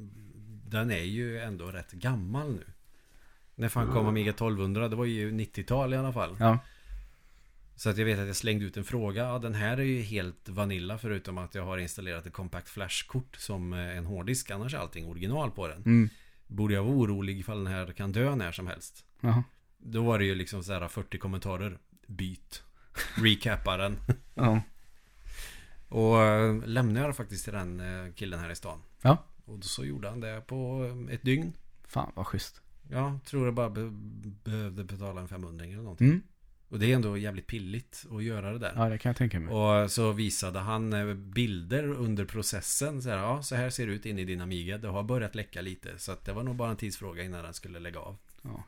den är ju ändå rätt gammal nu. När fan kom Amiga 1200? Det var ju 90-tal i alla fall. Ja, Så att jag vet att jag slängde ut en fråga. Ja, den här är ju helt vanilla förutom att jag har installerat ett Compact Flash-kort som eh, en hårddisk. Annars är allting original på den. mm. Borde jag vara orolig ifall den här kan dö när som helst? Jaha. Då var det ju liksom så här 40 kommentarer. Byt. Recappa den. Ja. Och eh, lämnade jag faktiskt till den eh, killen här i stan. Ja. Och så gjorde han det på ett dygn. Fan vad schysst. Ja, tror jag bara be behövde betala en 500 eller någonting. Mm. Och det är ändå jävligt pilligt att göra det där. Ja, det kan jag tänka mig. Och så visade han eh, bilder under processen. Så här, ja, så här ser det ut inne i din Amiga. Det har börjat läcka lite. Så det var nog bara en tidsfråga innan den skulle lägga av. Ja.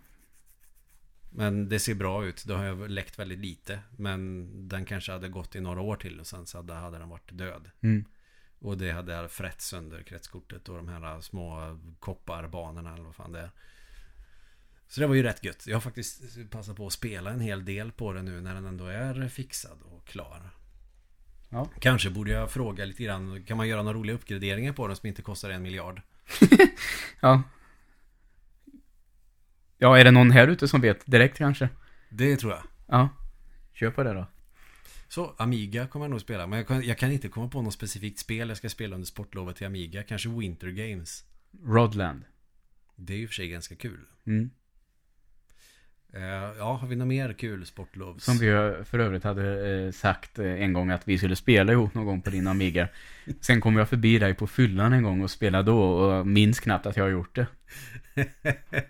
Men det ser bra ut. Det har jag läckt väldigt lite. Men den kanske hade gått i några år till och sen så hade, hade den varit död. Mm. Och det hade frätt sönder kretskortet och de här små kopparbanorna eller vad fan det är. Så det var ju rätt gött. Jag har faktiskt passat på att spela en hel del på det nu när den ändå är fixad och klar. Ja. Kanske borde jag fråga lite grann. Kan man göra några roliga uppgraderingar på den som inte kostar en miljard? Ja. Ja, är det någon här ute som vet direkt kanske? Det tror jag. Ja. Kör på det då. Så Amiga kommer jag nog spela. Men jag kan, jag kan inte komma på något specifikt spel jag ska spela under sportlovet till Amiga. Kanske Winter Games. Rodland. Det är ju för sig ganska kul. Mm. Eh, ja, har vi något mer kul sportlovs? Som vi för övrigt hade eh, sagt eh, en gång att vi skulle spela ihop någon gång på din Amiga. Sen kom jag förbi dig på fyllan en gång och spelade då och minns knappt att jag har gjort det.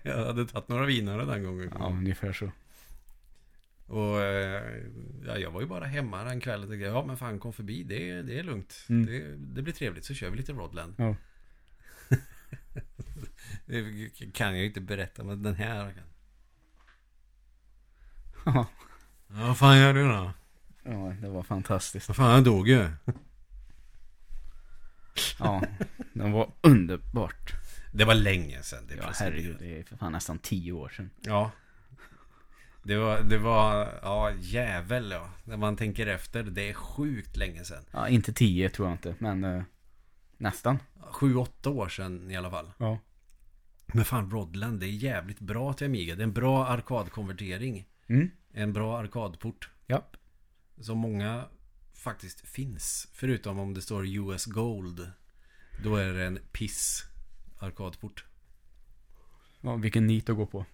jag hade tagit några vinare den gången. Ja, ungefär så. Och ja, jag var ju bara hemma den kvällen och tänkte, ja men fan kom förbi, det, det är lugnt. Mm. Det, det blir trevligt, så kör vi lite Rodland. Ja. det kan jag ju inte berätta, men den här... Ja. Ja, vad fan gör du då? Ja, det var fantastiskt. Vad fan, jag dog ju. Ja, det var underbart. Det var länge sedan det Ja, herregud, det är för fan nästan tio år sedan. Ja. Det var, det var, ja jävel ja. När man tänker efter, det är sjukt länge sedan. Ja, inte tio tror jag inte, men eh, nästan. Sju, åtta år sedan i alla fall. Ja. Men fan, Rodland, det är jävligt bra till Amiga. Det är en bra arkadkonvertering. Mm. En bra arkadport. Ja. Som många faktiskt finns. Förutom om det står US Gold. Då är det en piss arkadport. ja. Vilken nit att gå på.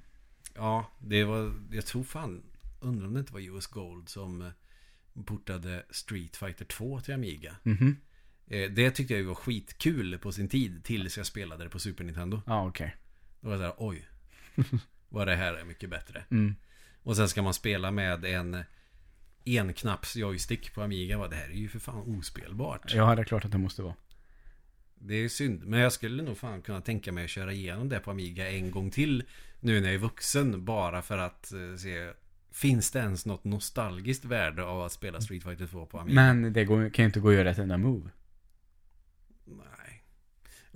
Ja, det var, jag tror fan, undrar om det inte var US Gold som eh, portade Street Fighter 2 till Amiga. Mhm. Eh, Det tyckte jag var skitkul på sin tid tills jag spelade det på Super Nintendo. Ja, okej. Då var det såhär, oj. Vad det här är mycket bättre. Mm. Och sen ska man spela med en enknapps joystick på Amiga. Va? Det här är ju för fan ospelbart. Ja, det är klart att det måste vara. Det är synd. Men jag skulle nog fan kunna tänka mig att köra igenom det på Amiga en gång till. Nu när jag är vuxen. Bara för att eh, se. Finns det ens något nostalgiskt värde av att spela Street Fighter 2 på Amiga? Men det går, kan ju inte gå att göra ett enda move.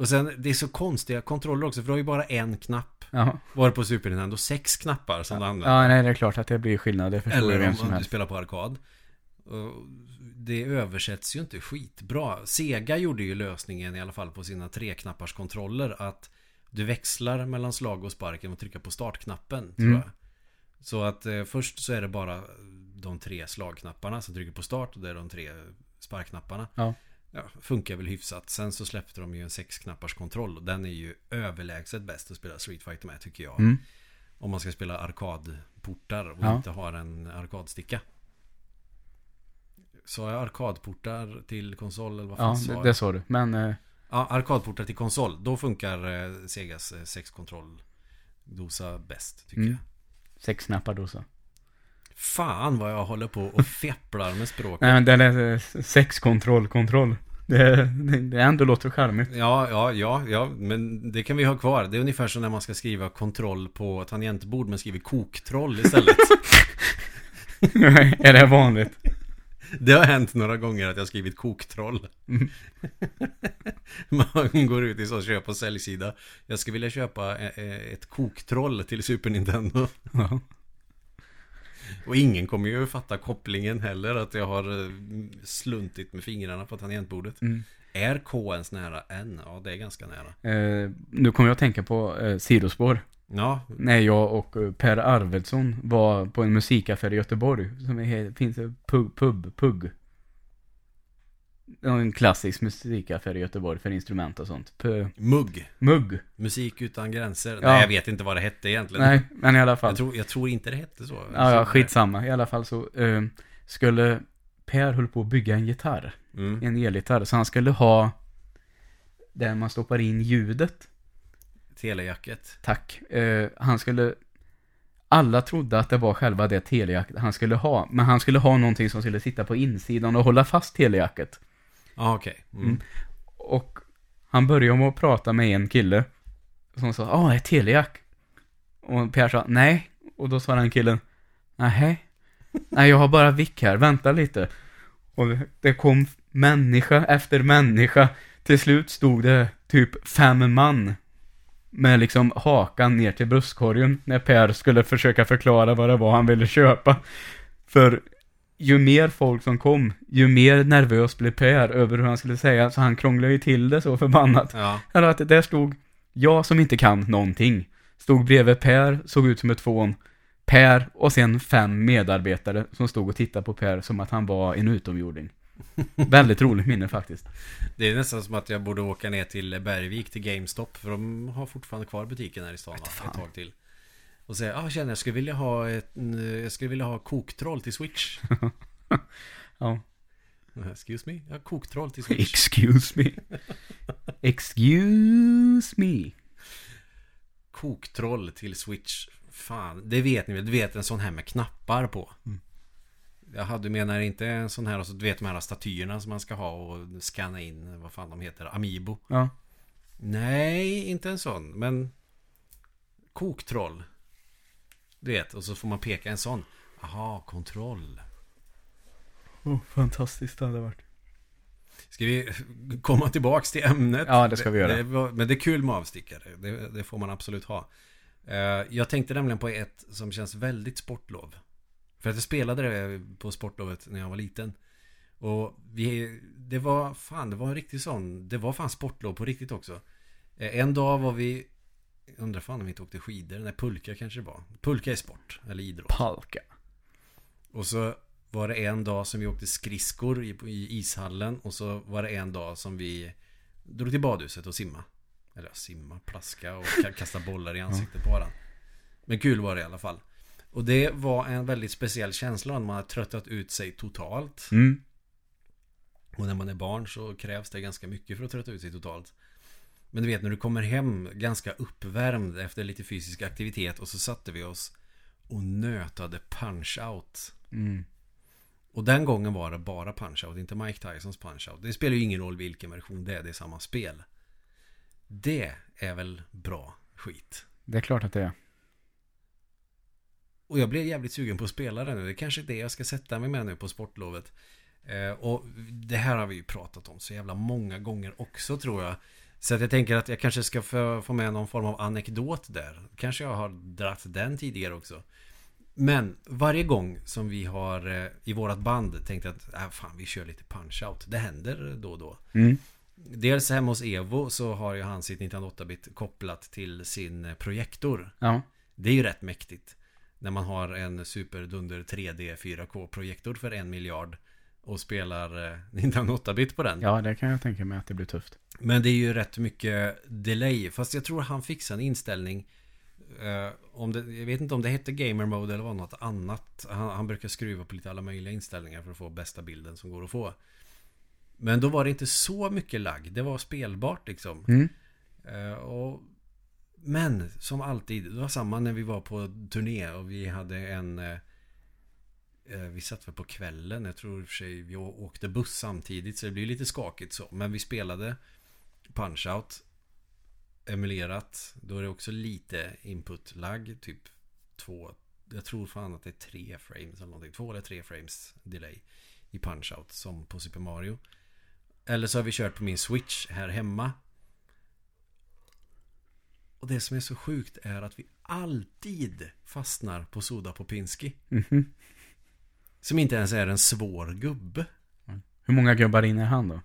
Och sen, det är så konstiga kontroller också. För du har ju bara en knapp. Ja. Var på Super Nintendo sex knappar som du använder. Ja, nej, det är klart att det blir skillnad. Det förstår Eller om som du helst. spelar på arkad. Och Det översätts ju inte skitbra. Sega gjorde ju lösningen i alla fall på sina treknappars kontroller att du växlar mellan slag och spark genom att trycka på startknappen. Tror Mm. jag. Så att eh, först så är det bara de tre slagknapparna som trycker på start och det är de tre sparkknapparna. Ja. Ja, funkar väl hyfsat. Sen så släppte de ju en sexknappars kontroll och den är ju överlägset bäst att spela Street Fighter med tycker jag. Mm. Om man ska spela arkadportar och Ja. inte har en arkadsticka. Så jag arkadportar till konsol eller vad fan Ja, sa jag? det sa du. Men, eh, Ja, arkadportar till konsol. Då funkar eh, Segas eh, sexkontroll dosa bäst tycker Mm. jag. sex knappar så. Fan vad jag håller på och fepplar med språket. Nej, men den är eh, sex kontroll. Det, det, ändå låter charmigt. Ja, ja, ja, ja, men det kan vi ha kvar. Det är ungefär som när man ska skriva kontroll på tangentbord men skriver koktroll istället. är det vanligt? Det har hänt några gånger att jag skrivit koktroll. Mm. Man går ut i så köp och säljsida. Jag skulle vilja köpa eh, eh, ett koktroll till Super Nintendo. Ja. Och ingen kommer ju fatta kopplingen heller att jag har eh, sluntit med fingrarna på tangentbordet. Mm. Är K ens nära N? Ja, det är ganska nära. Eh, nu kommer jag att tänka på eh, sidospår. Ja, När jag och eh, Per Arvidsson var på en musikaffär i Göteborg. Som är, finns det pub, pub, pugg. En klassisk musikaffär i Göteborg för instrument och sånt. P- mugg. mugg. Musik utan gränser. Ja. Nej, jag vet inte vad det hette egentligen. Nej, men i alla fall. Jag tror, jag tror inte det hette så. Ja, ja, skitsamma. I alla fall så eh, skulle Per höll på att bygga en gitarr. Mm. En elgitarr. Så han skulle ha där man stoppar in ljudet. Telejacket. Tack. Eh, han skulle Alla trodde att det var själva det telejacket han skulle ha. Men han skulle ha någonting som skulle sitta på insidan och hålla fast telejacket. Ah, okej. Mm. Mm. Och han började med att prata med en kille. Som sa, Åh, det är telejack. Och Pierre sa, nej. Och då sa den killen, nej. Nej, jag har bara vick här, vänta lite. Och det kom människa efter människa. Till slut stod det typ fem man. Med liksom hakan ner till bröstkorgen. När Per skulle försöka förklara vad det var han ville köpa. För ju mer folk som kom, ju mer nervös blev Per över hur han skulle säga. Så han krånglade ju till det så förbannat. Ja. Eller att det där stod jag som inte kan någonting. Stod bredvid Per, såg ut som ett fån. Per och sen fem medarbetare som stod och tittade på Per som att han var en utomjording. Väldigt roligt minne faktiskt. Det är nästan som att jag borde åka ner till Bergvik till GameStop. För de har fortfarande kvar butiken här i stan ett tag till. Och säga, ah känner jag skulle vilja ha ett, jag skulle vilja ha koktroll till Switch. Ja. Excuse me? Ja, koktroll till Switch. Excuse me. Excuse me. Koktroll till Switch. Fan, det vet ni väl? Du vet en sån här med knappar på. Mm. Jaha, du menar inte en sån här, och så du vet de här statyerna som man ska ha och scanna in, vad fan de heter, Amiibo. Ja. Nej, inte en sån, men koktroll. Du vet, och så får man peka en sån. Aha, kontroll. Oh, fantastiskt det hade varit. Ska vi komma tillbaks till ämnet? Ja, det ska vi göra. Det, men det är kul med avstickare. Det, det får man absolut ha. Eh, Jag tänkte nämligen på ett som känns väldigt sportlov. För att jag spelade det på sportlovet när jag var liten. Och vi, det var fan, det var en riktig sån. Det var fan sportlov på riktigt också. Eh, En dag var vi, undrar fan om vi inte åkte skidor. Nej, pulka kanske det var. Pulka är sport, eller idrott. Palka. Och så var det en dag som vi åkte skridskor i, i ishallen. Och så var det en dag som vi drog till badhuset och simma. Eller ja, simma, plaska och ka- kasta bollar i ansiktet på varandra. Men kul var det i alla fall. Och det var en väldigt speciell känsla när man har tröttat ut sig totalt. Mm. Och när man är barn så krävs det ganska mycket för att trötta ut sig totalt. Men du vet när du kommer hem ganska uppvärmd efter lite fysisk aktivitet och så satte vi oss och nötade punch-out. Mm. Och den gången var det bara punch-out, inte Mike Tysons punch-out. Det spelar ju ingen roll vilken version det är, det är samma spel. Det är väl bra skit. Det är klart att det är. Och jag blev jävligt sugen på att spela det nu. Det är kanske är det jag ska sätta mig med nu på sportlovet. Eh, och det här har vi ju pratat om så jävla många gånger också tror jag. Så att jag tänker att jag kanske ska få, få med någon form av anekdot där. Kanske jag har dratt den tidigare också. Men varje gång som vi har eh, i vårat band tänkt att äh, fan vi kör lite punch-out. Det händer då och då. Mm. Dels hemma hos Evo så har ju han sitt 1908-bit kopplat till sin eh, projektor. Ja. Det är ju rätt mäktigt. När man har en superdunder 3D 4K-projektor för en miljard och spelar eh, Nintendo 8-bit på den. ja, det kan jag tänka mig att det blir tufft. Men det är ju rätt mycket delay. Fast jag tror han fixar en inställning. eh, om det, jag vet inte om det hette Gamer Mode eller var något annat. Han, han brukar skruva på lite alla möjliga inställningar för att få bästa bilden som går att få. Men då var det inte så mycket lagg. Det var spelbart liksom. Mm. Eh, och, men som alltid, det var samma när vi var på turné och vi hade en... Eh, vi satt väl på kvällen, jag tror i och för sig vi åkte buss samtidigt så det blir lite skakigt så. Men vi spelade Punch-Out emulerat. Då är det också lite input-lag, typ två... Jag tror fan att det är tre frames eller någonting. Två eller tre frames delay i Punch-Out som på Super Mario. Eller så har vi kört på min Switch här hemma. Och det som är så sjukt är att vi alltid fastnar på Soda Popinski. Mhm. Som inte ens är en svår gubbe. Hur många gubbar in är han då?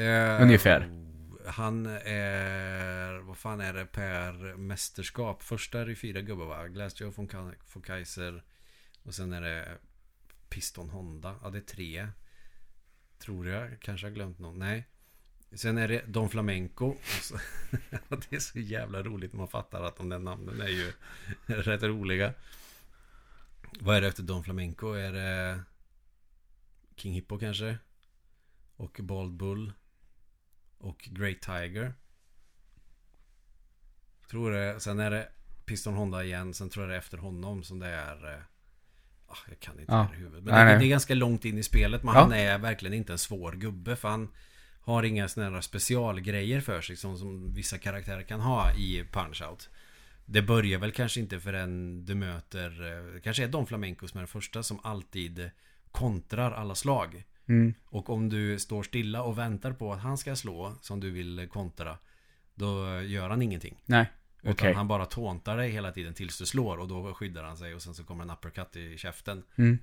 Eh, Ungefär. Han är, vad fan är det per mästerskap? Första är det fyra gubbar va? Glassjaw von, Ka- von Kaiser. Och sen är det Piston Honda. Ja det är tre. Tror jag. Kanske har glömt någon. Nej. Sen är det Don Flamenco. Så, det är så jävla roligt man fattar att de där namnen är ju rätt roliga. Vad är det efter Don Flamenco? Är det King Hippo kanske? Och Bald Bull. Och Great Tiger. Tror det. Sen är det Piston Honda igen. Sen tror jag det är efter honom som det är... eh, ah, jag kan inte Ja. det i huvudet. Men Nej, det, nej. det är ganska långt in i spelet. Men Ja. han är verkligen inte en svår gubbe. För han har inga sådana här specialgrejer för sig. Som, som vissa karaktärer kan ha i Punch-Out. Det börjar väl kanske inte förrän du möter... eh, Kanske är Don Flamenco som är den första som alltid kontrar alla slag. Mm. Och om du står stilla och väntar på att han ska slå som du vill kontra Då gör han ingenting Nej. Utan Okej. han bara tåntar dig hela tiden tills du slår och då skyddar han sig och sen så kommer en uppercut i käften Mm.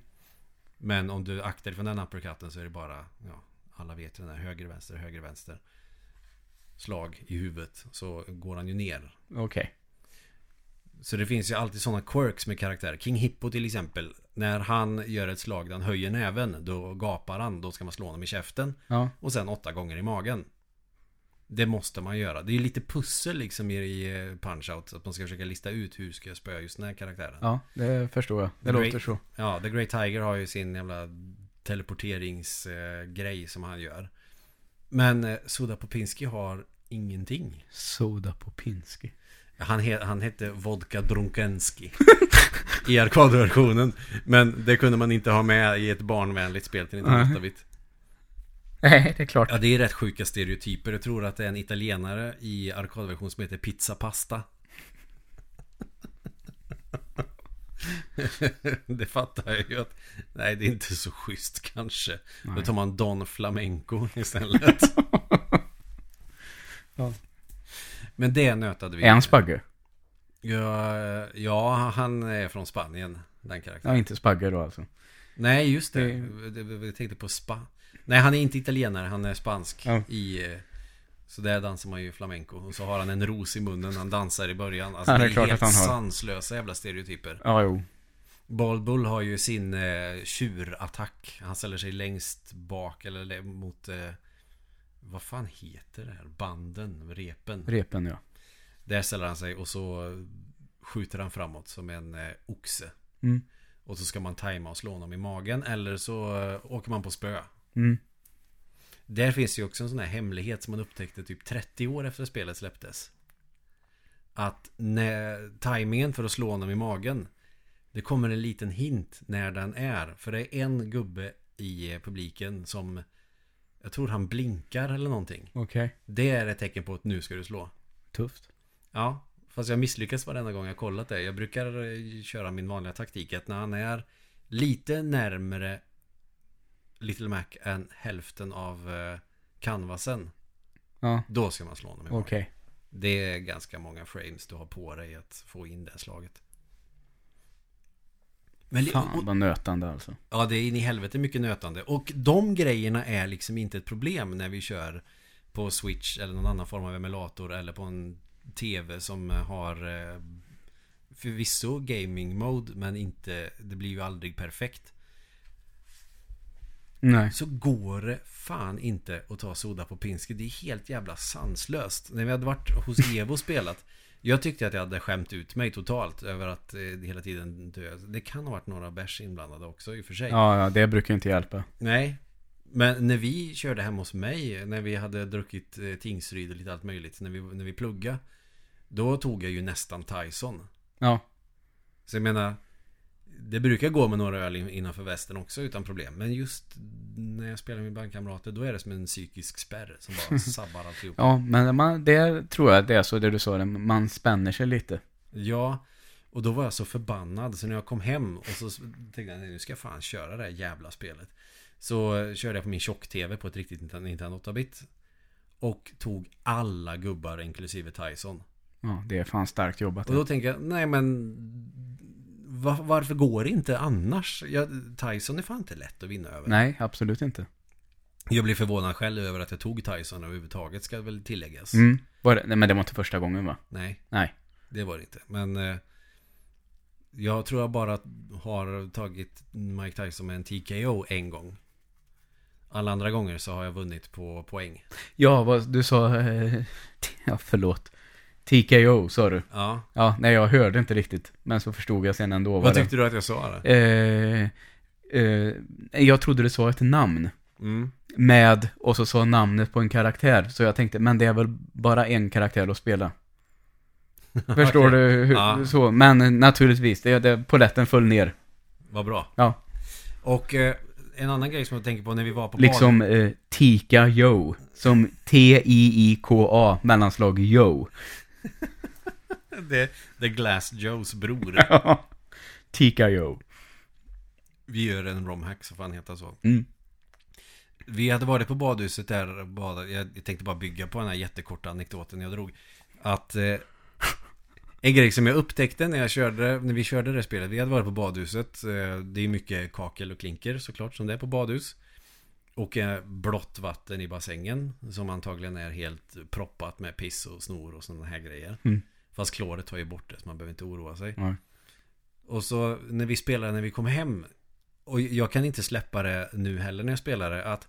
Men om du aktar dig från den uppercutten så är det bara ja, Alla vet ju den här höger, vänster, höger, vänster Slag i huvudet så går han ju ner Okej. Så det finns ju alltid sådana quirks med karaktärer. King Hippo till exempel. När han gör ett slag där han höjer näven, då gapar han. Då ska man slå honom i käften. Ja. Och sen åtta gånger i magen. Det måste man göra. Det är lite pussel liksom i, eh, Punch-Out. Att man ska försöka lista ut hur ska jag spöa just den här karaktären. Ja, det förstår jag. Det Great. låter så. Ja, The Great Tiger har ju sin jävla teleporteringsgrej som han gör. Men eh, Soda Popinski har ingenting. Soda på Pinsky. Han, he, han hette Vodka Drunkenski. I arkadversionen. Men det kunde man inte ha med i ett barnvänligt spel till 1908-bit Nej, det är klart. Ja, det är rätt sjuka stereotyper. Jag tror att det är en italienare i arkadversion som heter Pizza Pasta. Det fattar jag ju att Nej, det är inte så schysst kanske. Då Nej. tar man Don Flamenco istället. Ja. Men det nötade vi Är han spagge? Ja, ja, han är från Spanien Den karaktären Ja, inte spagge då alltså. Nej, just det. Det-. Jag tänkte på spa. Nej, han är inte italienare, han är spansk. Ja. I, eh, så där dansar man ju flamenco. Och så har han en ros i munnen, han dansar i början. Alltså, Ja, det det är, är klart helt att han har. sanslösa jävla stereotyper. Ja, jo. Bald Bull har ju sin eh, tjurattack. Han ställer sig längst bak eller le- mot... Eh, vad fan heter det här? Banden, repen. Repen ja. Där ställer han sig och så skjuter han framåt som en eh, oxe. Mm. Och så ska man tajma och slå honom i magen eller så eh, åker man på spö. Mm. Där finns ju också en sån här hemlighet som man upptäckte typ 30 år efter spelet släpptes. Att när tajmingen för att slå honom i magen Det kommer en liten hint när den är. För det är en gubbe i eh, publiken som Jag tror han blinkar eller någonting. Okej. Det är ett tecken på att nu ska du slå. Tufft. Ja, fast jag misslyckas varenda gång jag kollat det. Jag brukar eh, köra min vanliga taktik att när han är lite närmre Little Mac än hälften av eh, canvasen. Ja, Då ska man slå honom i magen. okej. Det är ganska många frames du har på dig att få in det slaget. Men, Fan vad nötande alltså. ja, det är in i helvete mycket nötande. Och de grejerna är liksom inte ett problem när vi kör på Switch eller någon annan form av emulator eller på en TV som har eh, förvisso gaming mode men inte, det blir ju aldrig perfekt. Nej. Så går det fan inte att ta soda på Pinsky. Det är helt jävla sanslöst. När vi hade varit hos Evo och spelat. Jag tyckte att jag hade skämt ut mig totalt över att eh, hela tiden dö. Det kan ha varit några bärs inblandade också i och för sig. Ja, ja, det brukar inte hjälpa. Nej. Men när vi körde hem hos mig, när vi hade druckit eh, Tingsryd och lite allt möjligt, när vi, när vi pluggade. Då tog jag ju nästan Tyson. Ja. Så jag menar, det brukar gå med några öl in- innanför västen också utan problem. Men just när jag spelar med bandkamrater, då är det som en psykisk spärr som bara sabbar alltihop. Ja, men man, det tror jag det är så, det du sa, man spänner sig lite. Ja, och då var jag så förbannad så när jag kom hem och så tänkte jag nu ska jag fan köra det här jävla spelet. Så körde jag på min tjock-tv på ett riktigt Nintendo 8-bit. Och tog alla gubbar inklusive Tyson. Ja, det är fan starkt jobbat. Och då tänker jag, nej men va- varför går det inte annars? Jag, Tyson är fan inte lätt att vinna över. Nej, absolut inte. Jag blir förvånad själv över att jag tog Tyson överhuvudtaget ska väl tilläggas. Mm. Var det, nej, men det var inte första gången va? Nej, Nej. det var det inte. Men eh, jag tror jag bara har tagit Mike Tyson med en TKO en gång. Alla andra gånger så har jag vunnit på poäng. Ja, vad du sa, eh, ja förlåt. TKO sa du. Ja. Ja, nej jag hörde inte riktigt. Men så förstod jag sen ändå Vad tyckte du att jag sa då? Eh, eh, jag trodde det sa ett namn. Mm. Med, och så sa namnet på en karaktär. Så jag tänkte, men det är väl bara en karaktär att spela. Förstår Okej. du? Hur, Ja. så, men naturligtvis, det, det, poletten föll ner. Vad bra. Ja. Och eh, en annan grej som jag tänker på när vi var på Liksom eh, Tika Joe. Som T-I-I-K-A, mellanslag Joe. Bad, det, det är Glass Joes bror. Tika Joe. Vi gör en romhack så får han heta så. Mm. Vi hade varit på badhuset där. Jag jag tänkte bara bygga på den här jättekorta anekdoten jag drog. Att eh, en grej som jag upptäckte när jag körde, när vi körde det spelet. Vi hade varit på badhuset. Eh, det är mycket kakel och klinker såklart som det är på badhus. Och blått vatten i bassängen. Som antagligen är helt proppat med piss och snor och sådana här grejer. Mm. Fast kloret tar ju bort det så man behöver inte oroa sig. Nej. Och så när vi spelade, när vi kom hem Och jag kan inte släppa det nu heller när jag spelar det Att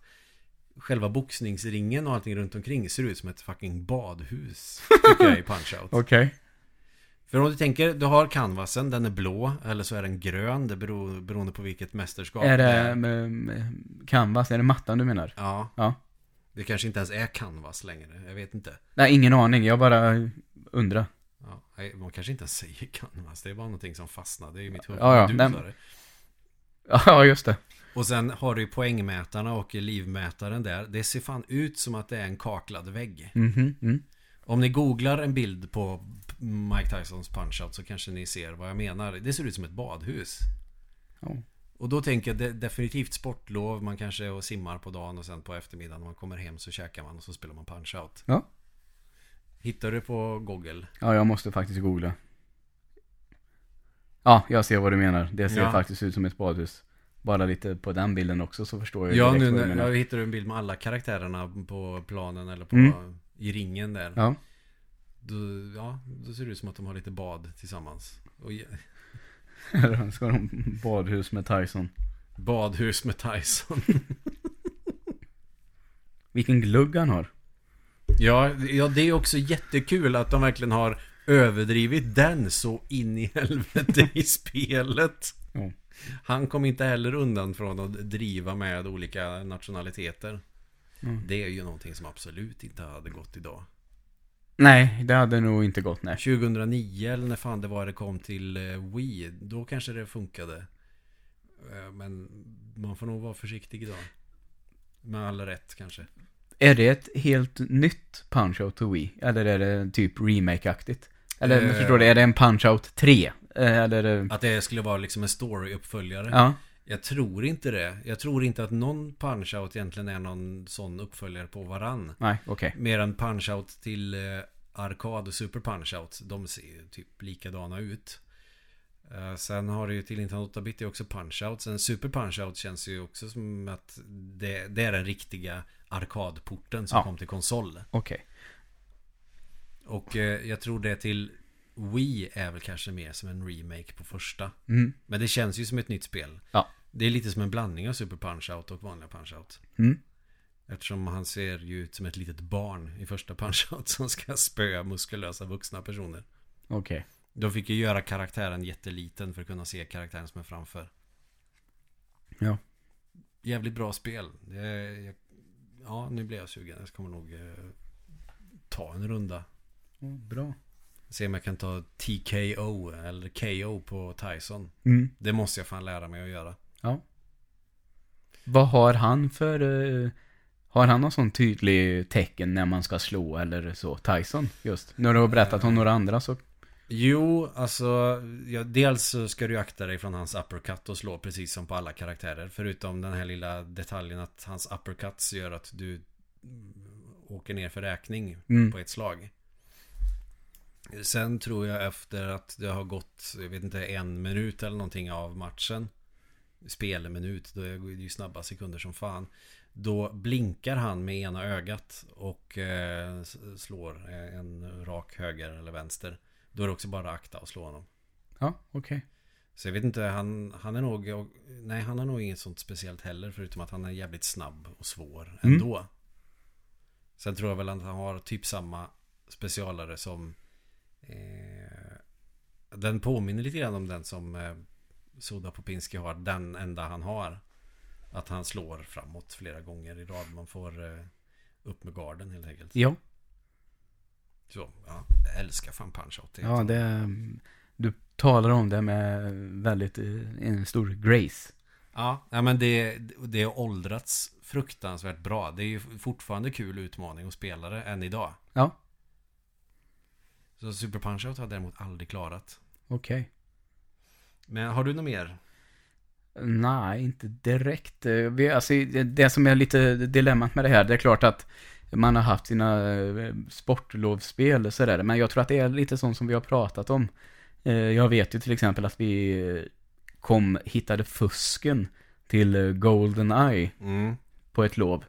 Själva boxningsringen och allting runt omkring ser ut som ett fucking badhus Tycker jag i Punch-Out Okej. För om du tänker, du har canvasen, den är blå Eller så är den grön, det beror, beroende på vilket mästerskap Är det med canvas, är det mattan du menar? Ja Ja. Det kanske inte ens är canvas längre, jag vet inte Nej, ingen aning. Jag bara undrar. ja, Man kanske inte ens säger canvas, det är bara någonting som fastnade i mitt huvud Ja, ja, Du den-. Ja, just det. Och sen har du ju poängmätarna och livmätaren där. Det ser fan ut som att det är en kaklad vägg. Mhm, mm. Om ni googlar en bild på Mike Tysons punch-out så kanske ni ser vad jag menar. Det ser ut som ett badhus. Ja. Och då tänker jag definitivt sportlov. Man kanske och simmar på dagen och sen på eftermiddagen när man kommer hem så käkar man och så spelar man punch-out. Ja. Hittar du på Google? Ja, jag måste faktiskt googla. Ja, jag ser vad du menar. Det ser Ja. faktiskt ut som ett badhus. Bara lite på den bilden också så förstår jag Ja, nu när jag hittar du en bild med alla karaktärerna på planen eller på, Mm. i ringen där. Ja. Då, ja, då ser det ut som att de har lite bad tillsammans. Och Här ska de badhus med Tyson. badhus med Tyson. Vilken glugg han har. ja, ja, det är också jättekul att de verkligen har överdrivit den så in i helvete i spelet. Ja. Han kom inte heller undan från att driva med olika nationaliteter. Mm. Det är ju någonting som absolut inte hade gått idag. Nej, det hade nog inte gått nej. 2009 eller när fan det var det kom till eh, Wii. Då kanske det funkade. Eh, Men man får nog vara försiktig idag. Med all rätt kanske. Är det ett helt nytt Punch-Out to Wii? Eller är det typ remake-aktigt? Eller Eh. förstår du, är det en Punch-Out 3? Eh, Eller är det... Att det skulle vara liksom en story-uppföljare. Ja, Jag tror inte det. Jag tror inte att någon Punch-Out egentligen är någon sån uppföljare på varann. nej, okej. Mer än Punch-Out till eh, Arkad och Super Punch-Out. De ser ju typ likadana ut. Eh, sen har du ju till Nintendo 8-bit det är också Punch-Out. Sen Super Punch-Out känns ju också som att det, det är den riktiga arkadporten som Ja. kom till konsol. Okej. Och eh, jag tror det till Wii är väl kanske mer som en remake på första. Mm. Men det känns ju som ett nytt spel. Ja. Det är lite som en blandning av Super Punch-Out och vanliga Punch-Out. Mm. Eftersom han ser ju ut som ett litet barn i första Punch-Out som ska spöa muskulösa vuxna personer. Okej. De fick ju göra karaktären jätteliten för att kunna se karaktären som är framför. Ja. Jävligt bra spel. Är, ja, nu blir jag sugen. Jag kommer nog eh, ta en runda. Oh, bra. Se om jag kan ta TKO eller KO på Tyson. Mm. Det måste jag fan lära mig att göra. Ja. Vad har han för... eh, har han någon sån tydlig tecken när man ska slå eller så? Tyson, just. När du har berättat om några andra så... Jo, alltså ja, Dels så ska du akta dig från hans uppercut och slå precis som på alla karaktärer Förutom den här lilla detaljen att hans uppercuts gör att du åker ner för räkning Mm. på ett slag Sen tror jag efter att det har gått, jag vet inte, en minut eller någonting av matchen Spelminut, då är det ju snabba sekunder som fan Då blinkar han med ena ögat och eh, slår en rak höger eller vänster Då är det också bara akta och slå honom Ja, okej. Så jag vet inte, han, han är nog Nej, han har nog inget sånt speciellt heller Förutom att han är jävligt snabb och svår Mm. ändå Sen tror jag väl att han har typ samma specialare som eh, Den påminner lite grann om den som eh, Soda Popinski har Den enda han har Att han slår framåt flera gånger i rad Man får eh, upp med garden helt enkelt Ja. Så, ja, jag älskar fan Punch-Out. Ja, det... Du talar om det med väldigt, eh, en stor grace. Ja, ja, men det, det har åldrats fruktansvärt bra. Det är ju fortfarande kul utmaning att spela det än idag. Ja, Så Super Punch-Out har jag däremot aldrig klarat. okej. Men har du något mer? Nej, inte direkt. Eh, Vi, alltså, det, som är lite dilemmat med det här, det är klart att man har haft sina eh, sportlovsspel och sådär, men jag tror att det är lite sånt som vi har pratat om. Eh, Jag vet ju till exempel att vi kom, hittade fusken till Goldeneye Mm. på ett lov.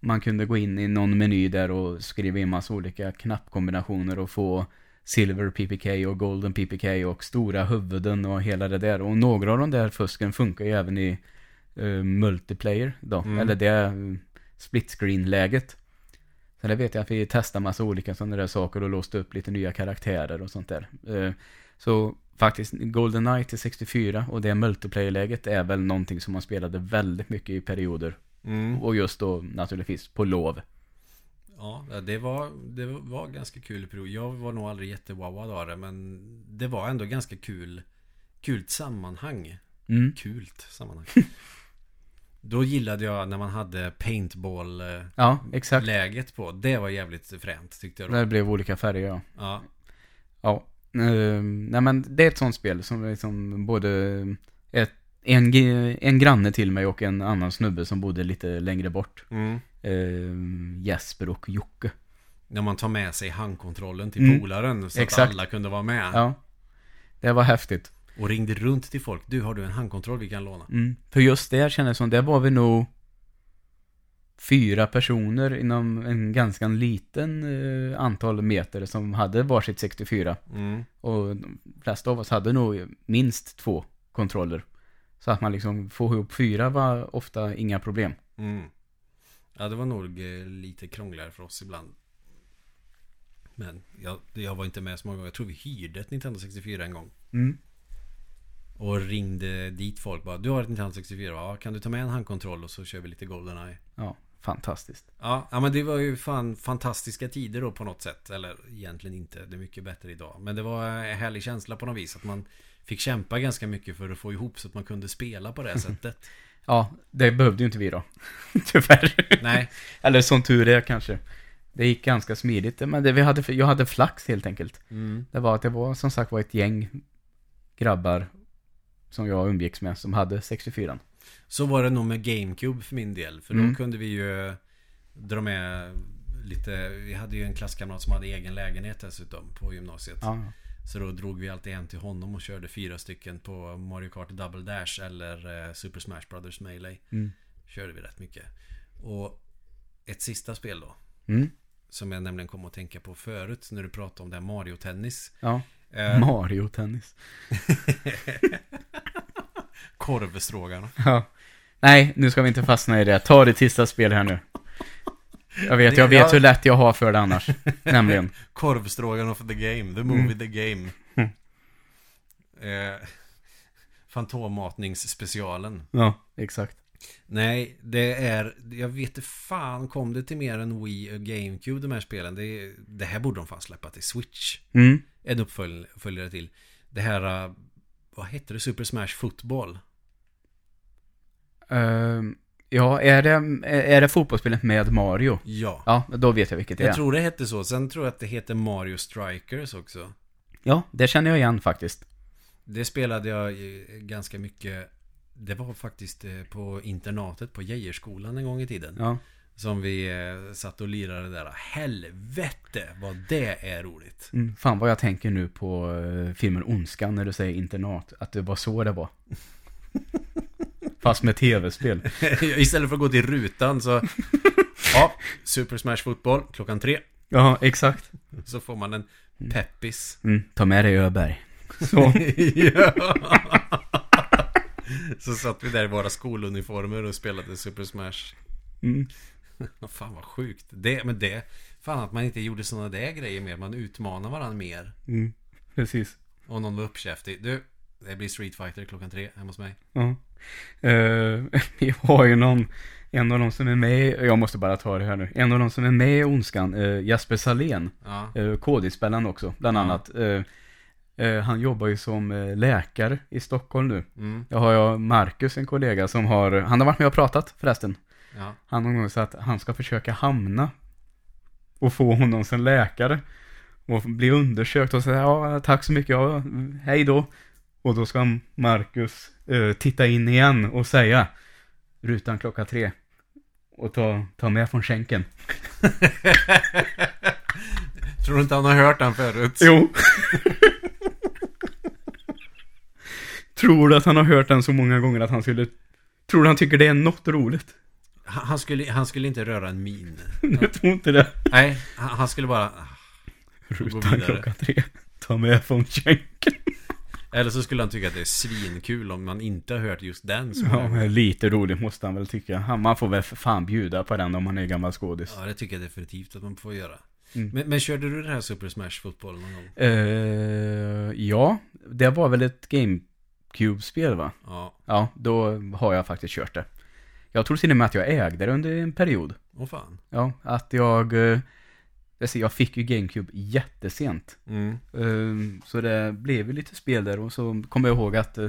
Man kunde gå in i någon meny där och skriva in massa olika knappkombinationer och få Silver PPK och Golden PPK och stora huvuden och hela det där. Och några av de där fusken funkar ju även i eh, multiplayer då. Mm. Eller det uh, split screen-läget. Så det vet jag att vi testade massa olika sådana där saker och låste upp lite nya karaktärer och sånt där. Eh, så faktiskt Golden Knight till 64 och det multiplayer-läget är väl någonting som man spelade väldigt mycket i perioder. Mm. Och just då naturligtvis på lov. Ja, det var, det var ganska kul period. Jag var nog aldrig jättewowad av det, men det var ändå ganska kul. Kul sammanhang. Mm. Kult sammanhang. Då gillade jag när man hade paintball-läget Ja, exakt. på. Det var jävligt fränt tyckte jag då. Det blev olika färger ja. Ja, Ja. Eh, nej men det är ett sånt spel som liksom både ett, en, en granne till mig och en annan snubbe som bodde lite längre bort. mm. Eh, Jesper och Jocke. När man tar med sig handkontrollen till Mm. polaren så Exakt. att alla kunde vara med. Ja. Det var häftigt. Och ringde runt till folk. Du, har du en handkontroll vi kan låna? Mm. För just det kändes som, det var vi nog fyra personer inom en ganska liten eh, antal meter som hade varsitt 64. Mm. Och de flesta av oss hade nog minst två kontroller. Så att man liksom får ihop fyra var ofta inga problem. Mm. Ja, det var nog eh, lite krångligare för oss ibland. Men jag, jag var inte med så många gånger. Jag tror vi hyrde ett Nintendo 64 en gång. Mm. Och ringde dit folk bara. Du har ett Nintendo 64 Ja, kan du ta med en handkontroll och så kör vi lite Goldeneye. Ja, fantastiskt. Ja, ja men det var ju fan fantastiska tider då på något sätt. Eller egentligen inte. Det är mycket bättre idag. Men det var en härlig känsla på något vis. Att man fick kämpa ganska mycket för att få ihop så att man kunde spela på det sättet. Ja, det behövde ju inte vi då. Tyvärr. Nej, Eller som tur är kanske. Det gick ganska smidigt. Men det, vi hade, jag hade flax helt enkelt. mm. Det var att det var som sagt var ett gäng grabbar som jag umgicks med som hade 64. Så var det nog med GameCube för min del. För då Mm. kunde vi ju dra med lite... Vi hade ju en klasskamrat som hade egen lägenhet dessutom på gymnasiet. Ja. Så då drog vi alltid hem till honom och körde fyra stycken på Mario Kart Double Dash eller eh, Super Smash Brothers Melee. Mm. Körde vi rätt mycket. Och ett sista spel då. Mm. Som jag nämligen kom att tänka på förut när du pratade om det här Mario Tennis. Ja. Eh, Mario Tennis. Korvstroganoff. Ja. Nej, nu ska vi inte fastna i det. Ta det sista spel här nu. Jag vet, jag vet hur lätt jag har för det annars. Nämligen. Korvstroganoff the game. The movie Mm. the game. Mm. Eh, Fantommatningsspecialen. Ja, exakt. Nej, det är... Jag vet inte fan kom det till mer än Wii och GameCube de här spelen. Det, det här borde de fan släppa till Switch. Mm. En uppföljare till. Det här... uh, Vad hette det? Super Smash Football. Ehm, ja, är det, är det fotbollsspelet med Mario? Ja. Ja, då vet jag vilket det är. Jag tror det hette så. Sen tror jag att det heter Mario Strikers också. Ja, det känner jag igen faktiskt. Det spelade jag eh, ganska mycket. Det var faktiskt eh, på internatet på Geijerskolan en gång i tiden. Ja. Som vi eh, satt och lirade där. Helvete vad det är roligt. Mm, fan vad jag tänker nu på uh, filmen Ondskan när du säger internat. Att det var så det var. Fast med tv-spel. Istället för att gå till rutan så... Ja, Super Smash Fotboll klockan tre. Ja, exakt. Så får man en peppis. Mm, ta med dig Öberg. Så. ja. Så satt vi där i våra skoluniformer och spelade Super Smash. Mm. Fan vad sjukt. Det, men det... Fan att man inte gjorde sådana där grejer mer. Man utmanar varandra mer. Mm. Precis. Och någon var uppkäftig. Du, det blir Street Fighter klockan tre hemma hos mig. Ja. Eh, vi har ju någon En av de som är med, jag måste bara ta det här nu. En av de som är med i Ondskan, eh, Jasper Salén, Ja. eh, KD-spelaren också, bland Ja. annat. Eh, eh, han jobbar ju som eh, läkare i Stockholm nu. Mm. Jag har jag Marcus, en kollega, som har, han har varit med och pratat förresten. Ja. Han har nog sagt att han ska försöka hamna och få honom som läkare. Och bli undersökt och säga ja, tack så mycket, ja, hej då. Och då ska Marcus eh, titta in igen och säga rutan klockan tre. Och ta, ta med från skänken. Tror du inte han har hört den förut? Jo. Tror du att han har hört den så många gånger att han skulle... Tror du han tycker det är något roligt? Han skulle, han skulle inte röra en min. Jag tror inte det. Nej, han, skulle bara... ah. Rutan klockan tre. Ta med från skänken. Eller så skulle han tycka att det är svinkul om man inte har hört just den. Så Ja, men lite roligt måste han väl tycka. Han, man får väl för fan bjuda på den om man är gammal skådis. Ja, det tycker jag definitivt att man får göra. Mm. Men, men körde du det här Super Smash Fotboll någon gång? Eh, ja, det var väl ett GameCube-spel va? Ja. Ja, då har jag faktiskt kört det. Jag tror till och med att jag ägde det under en period. Åh fan. Ja, att jag... Jag, ser, jag fick ju GameCube jättesent. Mm. Eh, Så det blev ju lite spel där och så kommer jag ihåg att eh,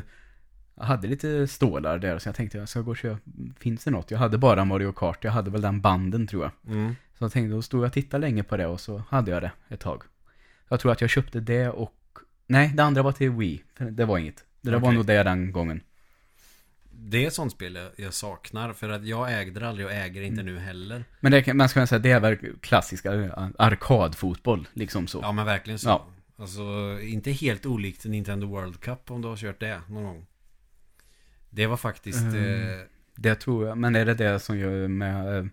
jag hade lite stålar där så jag tänkte jag ska gå och köpa, finns det något? Jag hade bara Mario Kart, jag hade väl den banden tror jag. Mm. Så jag tänkte, då stod jag och tittade länge på det och så hade jag det ett tag. Jag tror att jag köpte det och, nej det andra var till Wii, det var inget. Det där var nog det den gången. Det är ett sånt spel jag, jag saknar. För att jag ägde det aldrig och äger inte nu heller. Men det man ska säga, det är väl klassiska eh, arkadfotboll, liksom så. Ja men verkligen så. Ja. Alltså inte helt olikt Nintendo World Cup om du har kört det någon gång. Det var faktiskt... Mm. Eh, Det tror jag, men är det det som gör med, eh,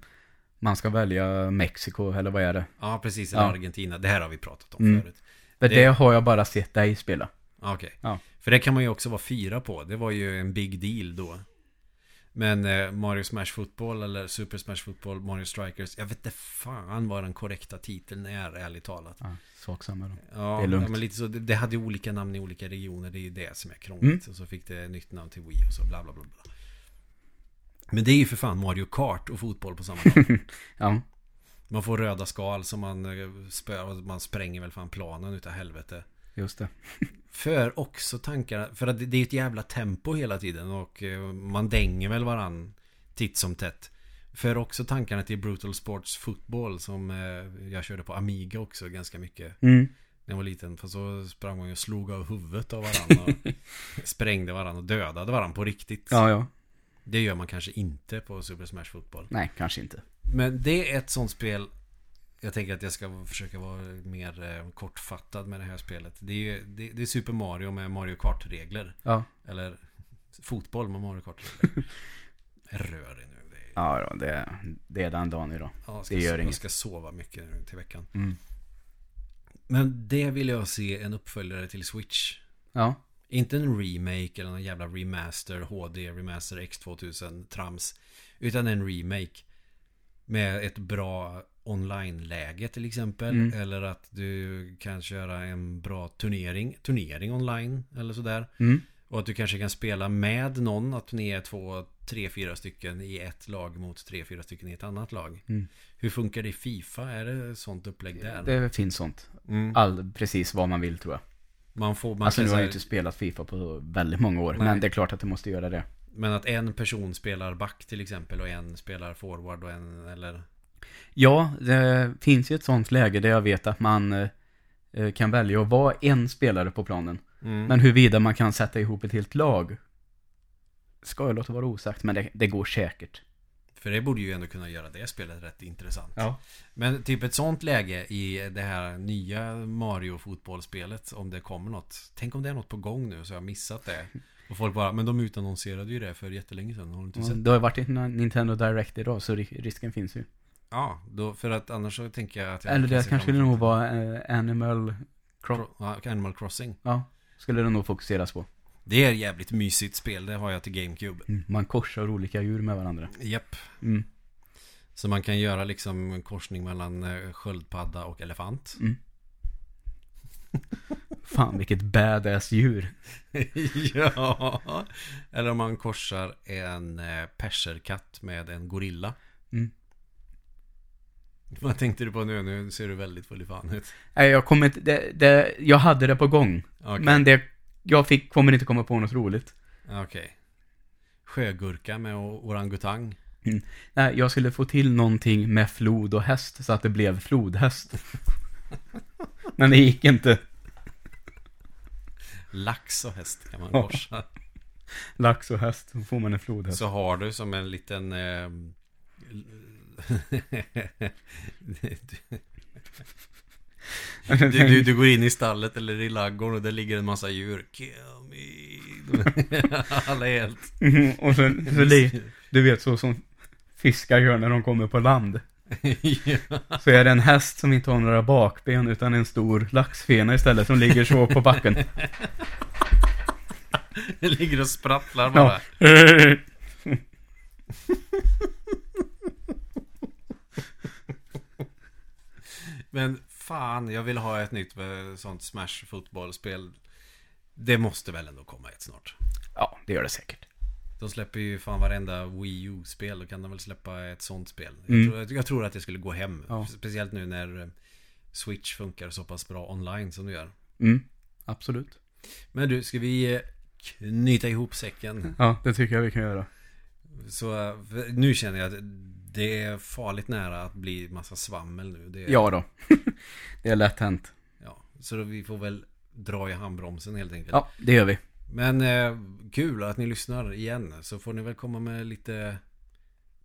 man ska välja Mexiko eller vad är det? ja precis, eller Ja. Argentina. Det här har vi pratat om Mm. förut. För Det- det... har jag bara sett dig spela. Okej. Ja. För det kan man ju också vara fyra på. Det var ju en big deal då. Men eh, Mario Smash Football eller Super Smash Football, Mario Strikers. Jag vet inte fan vad den korrekta titeln är, ärligt talat. Ja, sak samma då. Ja, Det är lugnt. men lite så. Det, det hade olika namn i olika regioner. Det är ju det som är krångligt. Mm. Och så fick det nytt namn till Wii och så bla bla bla. bla. Men det är ju för fan Mario Kart och fotboll på samma gång. Ja, Man får röda skal som man eh, och man spränger väl fan planen utav helvete. Just det. För också tankar, för att det är ett jävla tempo hela tiden och eh, man dänger väl varann titt som tätt. För också tankarna till Brutal Sports Football som eh, jag körde på Amiga också ganska mycket Mm. när jag var liten. För så sprang man och slog av huvudet av varandra. och sprängde varandra och dödade varandra på riktigt. Ja, ja. Det gör man kanske inte på Super Smash Football. Nej, kanske inte. Men det är ett sånt spel Jag tänker att jag ska försöka vara mer eh, kortfattad med det här spelet. Det är, ju- det, det är Super Mario med Mario Kart-regler. Ja, Eller fotboll med Mario Kart-regler. Rör dig nu det är, ja då, det, det är den dagen idag. ja, jag ska, det gör jag inget. ska sova mycket nu till veckan. Mm. Men det vill jag se en uppföljare till Switch. Ja, Inte en remake eller någon jävla remaster HD remaster X2000 trams. Utan en remake. Med ett bra online-läge till exempel Mm. Eller att du kan köra en bra turnering Turnering online eller sådär mm. Och att du kanske kan spela med någon Att ni är två, tre, fyra stycken i ett lag mot tre, fyra stycken i ett annat lag Mm. Hur funkar det i Fifa? Är det sånt upplägg där? det finns sånt. Mm. All, precis vad man vill tror jag. Man får, man alltså nu har jag säga- inte spelat FIFA på väldigt många år, Nej. men det är klart att det måste göra det. Men att en person spelar back till exempel och en spelar forward och en eller Ja, det finns ju ett sånt läge där jag vet att man eh, eh, kan välja att vara en spelare på planen. mm. Men huruvida man kan sätta ihop ett helt lag ska jag låta vara osagt, men det, det går säkert. För det borde ju ändå kunna göra det spelet rätt intressant. Ja. Men typ ett sånt läge i det här nya Mario fotbollsspelet om det kommer något. Tänk om det är något på gång nu så jag har missat det. Och folk bara, men de utannonserade ju det för jättelänge sedan. Har du inte sett? Det har ju varit ett Nintendo Direct idag, så ri- risken finns ju. Ja, då, för att annars så tänker jag att jag Eller det kanske emot nog var eh, Animal Cro- Cro- Animal Crossing. Ja, skulle det nog fokuseras på. Det är ett jävligt mysigt spel, det har jag till GameCube. Mm. Man korsar olika djur med varandra. Japp. Mm. Så man kan göra liksom en korsning mellan eh, sköldpadda och elefant. Mm. Fan vilket badass djur. ja. Eller om man korsar en eh, perserkatt med en gorilla. Mm. Vad tänkte du på nu? Nu ser du väldigt full i fan ut. Nej, jag kommer inte, det, det, jag hade det på gång. Okej. Men det, jag fick, kommer inte komma på något roligt. Okej. Sjögurka med orangutang. Nej, jag skulle få till någonting med flod och häst så att det blev flodhäst. Men det gick inte. Lax och häst kan man korsa. Lax och häst, så får man en flodhäst. Så har du som en liten... Eh, du, du, du går in i stallet eller i laggården och där ligger en massa djur. Kill me. Alla är helt... Mhm, och så, så li, du vet så som fiskar gör när de kommer på land. ja. Så är det en häst som inte har några bakben utan en stor laxfena istället som ligger så på backen. Det ligger och sprattlar bara. Ja. Men fan, jag vill ha ett nytt eh, sånt Smash fotbollsspel. Det måste väl ändå komma ett snart. ja, det gör det säkert. De släpper ju fan varenda Wii U-spel. Då kan de väl släppa ett sånt spel. Mm. Jag, tror, jag tror att det skulle gå hem. Ja. Speciellt nu när eh, Switch funkar så pass bra online som det gör. Mm, absolut. Men du, ska vi eh, knyta ihop säcken? Ja, det tycker jag vi kan göra. Så nu känner jag att det är farligt nära att bli massa svammel nu. Det är, Ja då. det är lätt hänt. ja. Så vi får väl dra i handbromsen helt enkelt. Ja, det gör vi. Men eh, kul att ni lyssnar igen. Så får ni väl komma med lite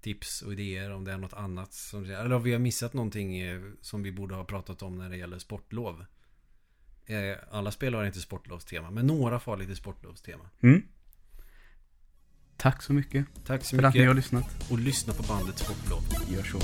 tips och idéer om det är något annat. Som, eller om vi har missat någonting eh, som vi borde ha pratat om när det gäller sportlov. Eh, alla spel har inte sportlovstema, men några får lite sportlovstema. Mm. Tack så mycket Tack så för att ni har mycket lyssnat. och lyssna på bandet Sportlov. Gör så.